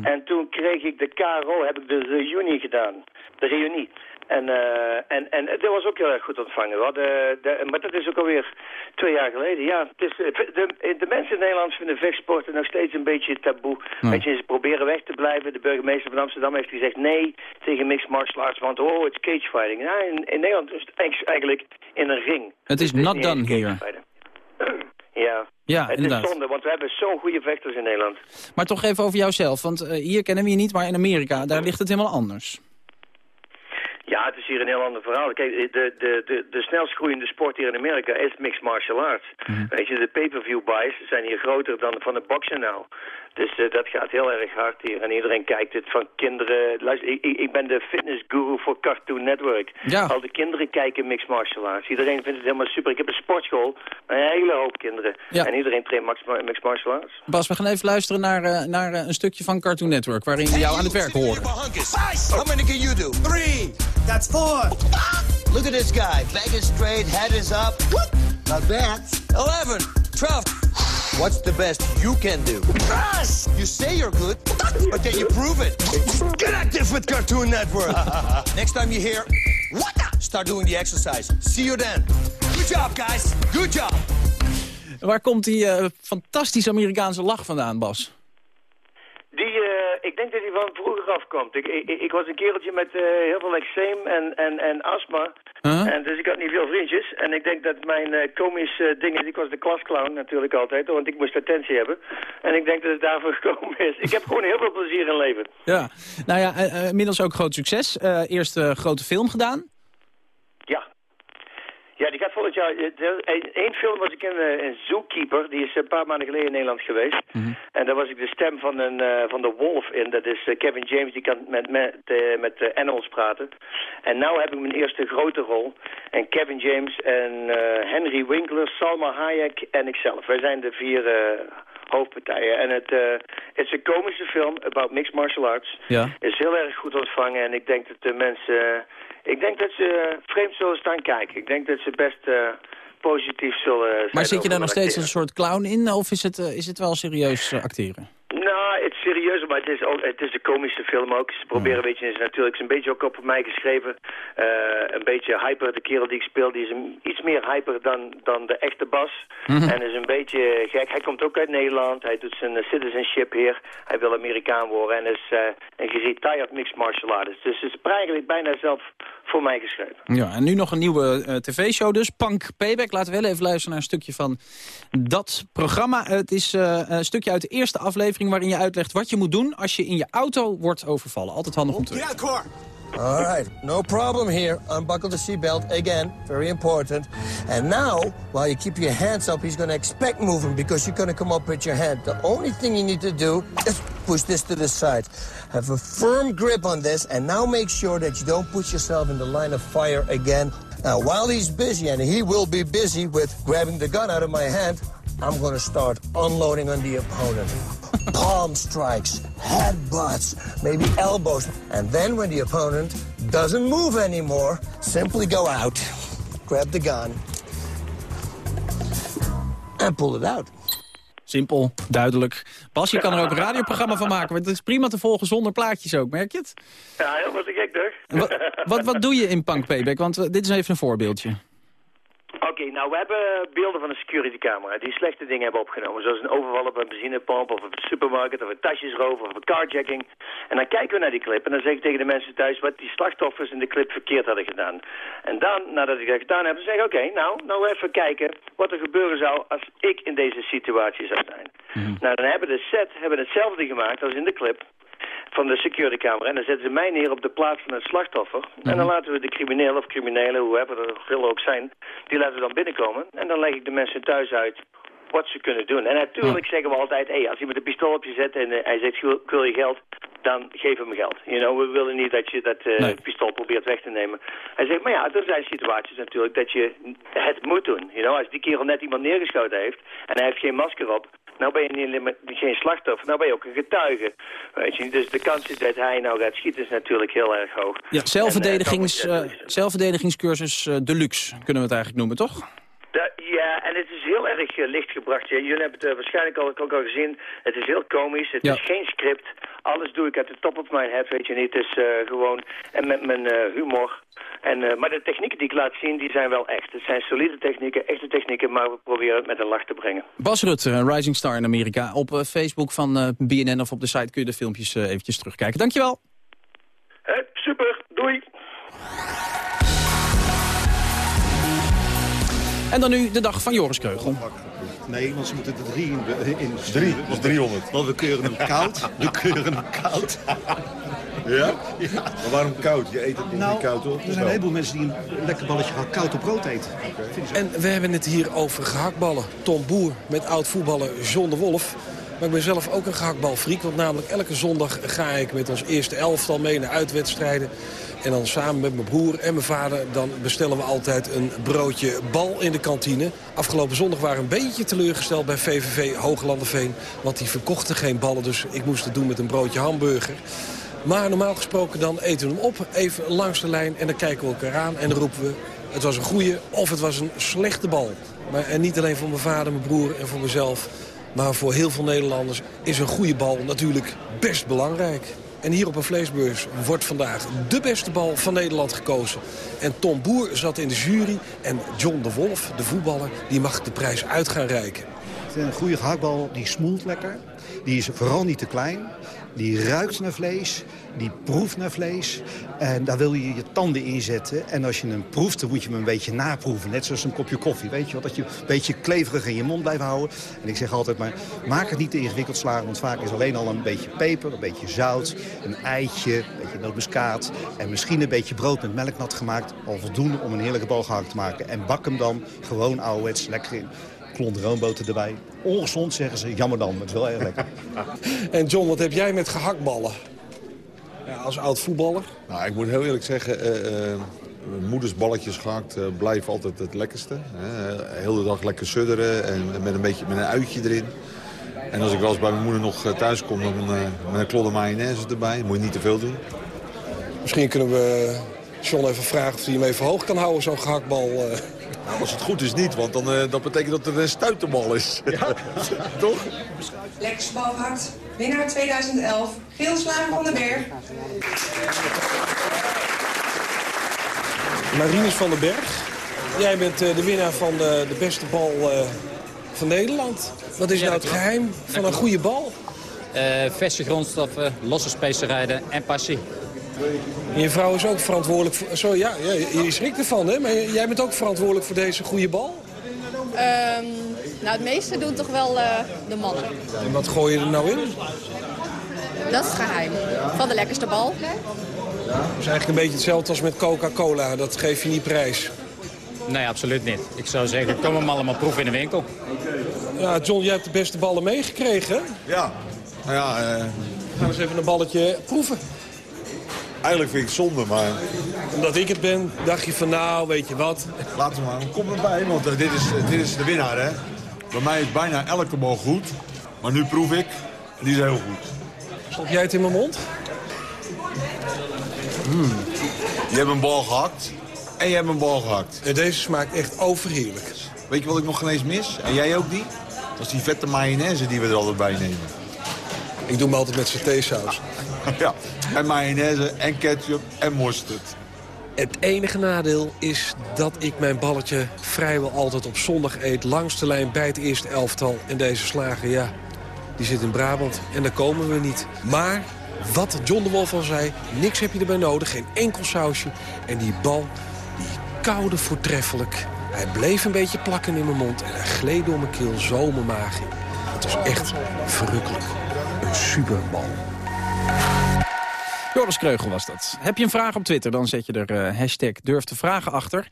En toen kreeg ik de KRO, heb ik de reunie gedaan. De reunie. En, eh, en, en dat was ook heel erg goed ontvangen. We hadden, de, maar dat is ook alweer twee jaar geleden. Ja, het is, de, de mensen in Nederland vinden vechtsporten nog steeds een beetje taboe. Weet je, ze proberen weg te blijven. De burgemeester van Amsterdam heeft gezegd nee tegen mixed martial arts. Want oh, het is cage fighting. Ja, in, in Nederland is het eigenlijk- in een ring. Het is not done fighting. Ja. Ja, het inderdaad. is zonde, want we hebben zo'n goede vechters in Nederland. Maar toch even over jouzelf. Want eh, hier kennen we je niet, maar in Amerika, daar ligt het helemaal anders. Ja, het is hier een heel ander verhaal. Kijk, de, de, de, de snelst groeiende sport hier in Amerika is mixed martial arts. Weet je, de pay-per-view buys zijn hier groter dan van de boksen nou. Dus eh, dat gaat heel erg hard hier. En iedereen kijkt het van kinderen. Luister, ik, ik ben de fitness guru voor Cartoon Network. Ja. Al de kinderen kijken mixed martial arts. Iedereen vindt het helemaal super. Ik heb een sportschool, een hele hoop kinderen. Ja. En iedereen traint max- mixed martial arts. Bas, we gaan even luisteren naar, eh, naar eh, een stukje van Cartoon Network... waarin we jou aan het werk horen. How many can you do? Three. That's four. Look at this guy. Back is straight, head is up. Not bad. Eleven. Twelve. What's the best you can do? You say you're good, but then you prove it. Get active with Cartoon Network. Next time you hear, start doing the exercise. See you then. Good job, guys. Good job. Waar komt die eh, fantastische Amerikaanse lach vandaan, Bas? Ik denk dat hij van vroeger afkomt. Ik, ik, ik was een kereltje met eh, heel veel eczeem en, en, en astma. En dus ik had niet veel vriendjes. En ik denk dat mijn eh, komische dingen... Ik was de klasclown natuurlijk altijd, want ik moest attentie hebben. En ik denk dat het daarvoor gekomen is. Ik heb gewoon heel veel plezier in leven. Ja, nou ja, eh, inmiddels ook groot succes. Eerst grote film gedaan. Ja. Die gaat volgend jaar... Eén film was ik in eh, een Zookeeper. Die is een paar maanden geleden in Nederland geweest. En daar was ik de stem van, een, eh, van de wolf in. Dat is eh, Kevin James, die kan met, met, eh, met eh, animals praten. En nu heb ik mijn eerste grote rol. En Kevin James en eh, Henry Winkler, Salma Hayek en ikzelf. Wij zijn de vier eh, hoofdpartijen. En het, eh, het is een komische film about mixed martial arts. Ja. is heel erg goed ontvangen en ik denk dat de mensen... ik denk dat ze vreemd zullen staan kijken. Ik denk dat ze best eh, positief zullen zijn Maar zit je daar nog steeds als een soort clown in? Of is het, eh, is het wel serieus acteren? Nou, het is serieus, maar het is, ook, het is een komische film ook. Ze proberen een beetje, is natuurlijk, is een beetje ook op mij geschreven. eh, een beetje hyper, de kerel die ik speel, die is een, iets meer hyper dan, dan de echte Bas. Mhm. En is een beetje gek. Hij komt ook uit Nederland, hij doet zijn eh, citizenship hier. Hij wil Amerikaan worden en is eh, een geretired mixed martial artist. Dus het is eigenlijk bijna zelf voor mij geschreven. Ja, en nu nog een nieuwe eh, tv-show dus, Punk Payback. Laten we wel even luisteren naar een stukje van dat programma. Het is eh, een stukje uit de eerste aflevering waarin je uitlegt wat je moet doen als je in je auto wordt overvallen. Altijd handig om te weten. All right, no problem here. Unbuckle the seatbelt again, very important. And now, while you keep your hands up, he's going to expect movement because you're going to come up with your hand. The only thing you need to do is push this to the side. Have a firm grip on this, and now make sure that you don't put yourself in the line of fire again. Now, while he's busy, and he will be busy with grabbing the gun out of my hand, I'm going to start unloading on the opponent. Palm strikes, headbutts, maybe elbows. And then when the opponent doesn't move anymore, simply go out, grab the gun, and pull it out. Simpel, duidelijk. Bas, je kan er ook een radioprogramma van maken. want Het is prima te volgen zonder plaatjes ook, merk je het? Ja, heel wat gek toch? Wat, wat, wat doe je in Punk Payback? Want eh, dit is even een voorbeeldje. Oké, nou we hebben beelden van een securitycamera die slechte dingen hebben opgenomen. Zoals een overval op een benzinepomp of op een supermarkt of een tasjesroof of een carjacking. En dan kijken we naar die clip en dan zeg ik tegen de mensen thuis wat die slachtoffers in de clip verkeerd hadden gedaan. En dan, nadat ik dat gedaan heb, dan zeg ik oké, nou, nou even kijken wat er gebeuren zou als ik in deze situatie zou zijn. Nou, dan hebben de set hebben hetzelfde gemaakt als in de clip van de securitycamera. En dan zetten ze mij neer op de plaats van het slachtoffer. En dan laten we de crimineel of criminelen, whoever er veel ook zijn, die laten we dan binnenkomen. En dan leg ik de mensen thuis uit wat ze kunnen doen. En natuurlijk zeggen we altijd, hey, als iemand een pistool op je zet en eh, hij zegt, "Ik wil- ik wil je geld, dan geef hem geld. You know, we willen niet dat je dat eh, pistool probeert weg te nemen. Hij zegt, maar ja, er zijn situaties natuurlijk dat je het moet doen. You know, als die kerel net iemand neergeschoten heeft en hij heeft geen masker op, nou ben je niet alleen maar geen slachtoffer, nou ben je ook een getuige. Weet je, dus de kans dat hij nou gaat schieten is natuurlijk heel erg hoog. Ja, zelfverdedigings, En, eh, eh, zelfverdedigingscursus eh, deluxe, kunnen we het eigenlijk noemen, toch? Ja, en het is heel erg eh, licht gebracht. Ja, jullie hebben het eh, waarschijnlijk al, ook al gezien. Het is heel komisch. Het Ja. is geen script. Alles doe ik uit de top of mijn head, weet je niet. Het is eh, gewoon... En met mijn humor. En, maar de technieken die ik laat zien, die zijn wel echt. Het zijn solide technieken, echte technieken, maar we proberen het met een lach te brengen. Bas Rutte, een rising star in Amerika. Op Facebook van BNN of op de site kun je de filmpjes eventjes terugkijken. Dankjewel. En dan nu de dag van Joris Kreugel. Nee, want ze moeten er drie in, in Drie, dus 300. Want we keuren hem koud. We keuren hem koud. Ja? Maar waarom koud? Je eet het niet Nou, koud op? er zijn een heleboel mensen die een lekker balletje gaan koud op brood eten. En we hebben het hier over gehaktballen. Tom Boer met oud-voetballer John de Wolf. Maar ik ben zelf ook een gehaktbalfreak. Want namelijk elke zondag ga ik met ons eerste elftal mee naar uitwedstrijden. En dan samen met mijn broer en mijn vader... dan bestellen we altijd een broodje bal in de kantine. Afgelopen zondag waren we een beetje teleurgesteld bij VVV Hooglanderveen. Want die verkochten geen ballen, dus ik moest het doen met een broodje hamburger. Maar normaal gesproken dan eten we hem op, even langs de lijn... en dan kijken we elkaar aan en dan roepen we... het was een goede of het was een slechte bal. Maar, en niet alleen voor mijn vader, mijn broer en voor mezelf... maar voor heel veel Nederlanders is een goede bal natuurlijk best belangrijk. En hier op een vleesbeurs wordt vandaag de beste bal van Nederland gekozen. En Tom Boer zat in de jury en John de Wolf, de voetballer... die mag de prijs uit gaan reiken. Een goede gehaktbal, die smoelt lekker. Die is vooral niet te klein. Die ruikt naar vlees. Die proeft naar vlees. En daar wil je je tanden in zetten. En als je hem proeft, dan moet je hem een beetje naproeven. Net zoals een kopje koffie, weet je wel. Dat je een beetje kleverig in je mond blijft houden. En ik zeg altijd maar, maak het niet te ingewikkeld slagen. Want vaak is alleen al een beetje peper, een beetje zout, een eitje, een beetje nootmuskaat. En misschien een beetje brood met melk nat gemaakt. Al voldoende om een heerlijke bal gehakt te maken. En bak hem dan gewoon ouderwets lekker in. Klont roomboter erbij. Ongezond zeggen ze, jammer dan, maar het is wel erg lekker. En John, wat heb jij met gehaktballen? Ja, als oud voetballer? Nou, ik moet heel eerlijk zeggen, eh, eh, moeders balletjes gehakt eh, blijven altijd het lekkerste. Hè. Heel de dag lekker sudderen en met een beetje met een uitje erin. En als ik wel eens bij mijn moeder nog eh, thuis kom, dan uh, met een klodder mayonaise erbij. Moet je niet te veel doen. Misschien kunnen we John even vragen of hij hem even hoog kan houden, zo'n gehaktbal. Uh. Nou, als het goed is niet, want dan, uh, dat betekent dat het een stuiterbal is. Ja. Toch? Lex Balhart, winnaar 2011, Giel Slager van den Berg. Marinus van den Berg, jij bent uh, de winnaar van de, de beste bal van Nederland. Wat is nou het geheim van een goede bal? verse grondstoffen, losse specerijen en passie. En je vrouw is ook verantwoordelijk voor... Zo, ja, ja, je schrikt ervan, hè? Maar jij bent ook verantwoordelijk voor deze goede bal? Um, nou, het meeste doen toch wel uh, de mannen. En wat gooi je er nou in? Dat is het geheim. Van de lekkerste bal. Het is eigenlijk een beetje hetzelfde als met Coca-Cola. Dat geef je niet prijs. Nee, absoluut niet. Ik zou zeggen, kom hem allemaal proeven in de winkel. Ja, John, jij hebt de beste ballen meegekregen. Ja. Nou ja, uh... Gaan we eens even een balletje proeven. Eigenlijk vind ik het zonde, maar... Omdat ik het ben, dacht je van nou, weet je wat. Laten we maar, kom erbij, want uh, dit, is, uh, dit is de winnaar, hè. Bij mij is bijna elke bal goed, maar nu proef ik en die is heel goed. Stop jij het in mijn mond? Mm. Je hebt een bal gehakt en je hebt een bal gehakt. En deze smaakt echt overheerlijk. Weet je wat ik nog geen eens mis? En jij ook niet? Dat is die vette mayonaise die we er altijd bij nemen. Ik doe hem altijd met satésaus. ja, en mayonaise en ketchup en mosterd. Het enige nadeel is dat ik mijn balletje vrijwel altijd op zondag eet... langs de lijn bij het eerste elftal. En deze slager, ja, die zit in Brabant. En daar komen we niet. Maar wat John de Wolf al zei, niks heb je erbij nodig. Geen enkel sausje. En die bal, die koude voortreffelijk. Hij bleef een beetje plakken in mijn mond. En hij gleed door mijn keel zo mijn maag in. Het was echt verrukkelijk. Een superbal. Joris Kreugel was dat. Heb je een vraag op Twitter, dan zet je er uh, hashtag durf te vragen achter.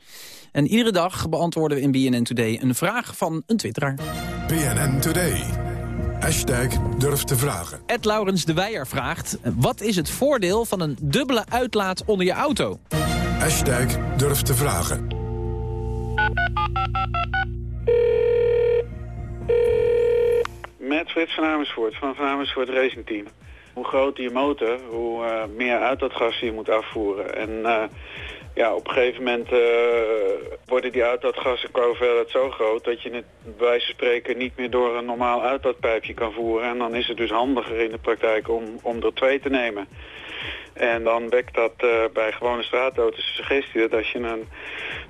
En iedere dag beantwoorden we in BNN Today een vraag van een twitteraar. BNN Today. Hashtag durf te vragen. Ed Laurens de Weijer vraagt... wat is het voordeel van een dubbele uitlaat onder je auto? Hashtag durf te vragen. Met Frits van Amersfoort van Van Amersfoort Racing Team. Hoe groter je motor, hoe uh, meer uitlaatgas je moet afvoeren. En uh, ja, op een gegeven moment uh, worden die uitlaatgassen qua hoeveelheid zo groot... dat je het bij wijze van spreken niet meer door een normaal uitlaatpijpje kan voeren. En dan is het dus handiger in de praktijk om, om er twee te nemen. En dan wekt dat uh, bij gewone straatauto's de suggestie dat als je een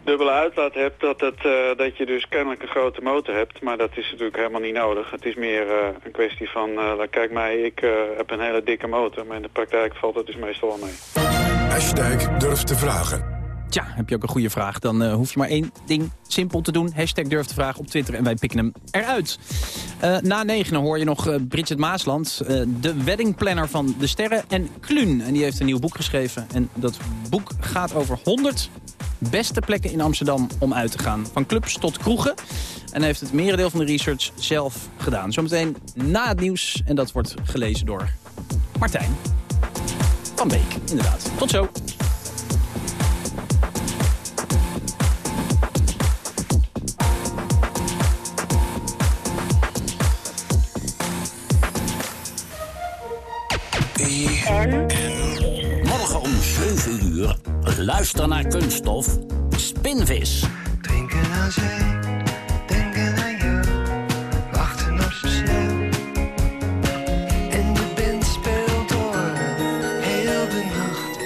dubbele uitlaat hebt, dat, het, uh, dat je dus kennelijk een grote motor hebt. Maar dat is natuurlijk helemaal niet nodig. Het is meer uh, een kwestie van, kijk mij, ik heb een hele dikke motor. Maar in de praktijk valt dat dus meestal wel mee. Durf te vragen. Tja, heb je ook een goede vraag, dan uh, hoef je maar één ding simpel te doen. Hashtag durf op Twitter en wij pikken hem eruit. Uh, na negen hoor je nog uh, Bridget Maasland, de weddingplanner van de sterren. En Kluun, en die heeft een nieuw boek geschreven. En dat boek gaat over 100 beste plekken in Amsterdam om uit te gaan. Van clubs tot kroegen. En heeft het merendeel van de research zelf gedaan. Zometeen na het nieuws. En dat wordt gelezen door Martijn van Beek. Inderdaad. Tot zo. Luister naar Kunststof, Spinvis. Drinken aan zee, denken aan jou, wachten op z'n sneeuw. En de band speelt door, heel de nacht,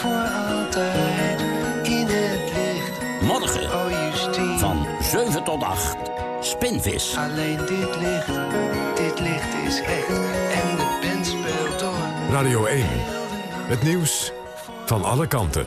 voor altijd in het licht. Morgen, Oh van 7 tot 8, Spinvis. alleen dit licht, dit licht is echt. En de band speelt door. Radio 1. Het nieuws van alle kanten.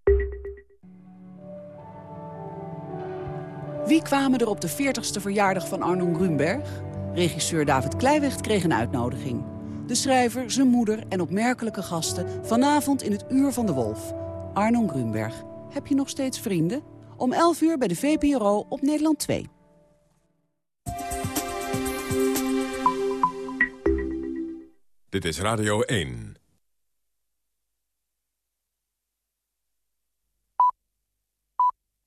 Wie kwamen er op de 40ste verjaardag van Arnon Grunberg? Regisseur David Kleiwecht kreeg een uitnodiging. De schrijver, zijn moeder en opmerkelijke gasten... vanavond in het Uur van de Wolf. Arnon Grunberg. Heb je nog steeds vrienden? Om 11 uur bij de VPRO op Nederland 2. Dit is Radio 1.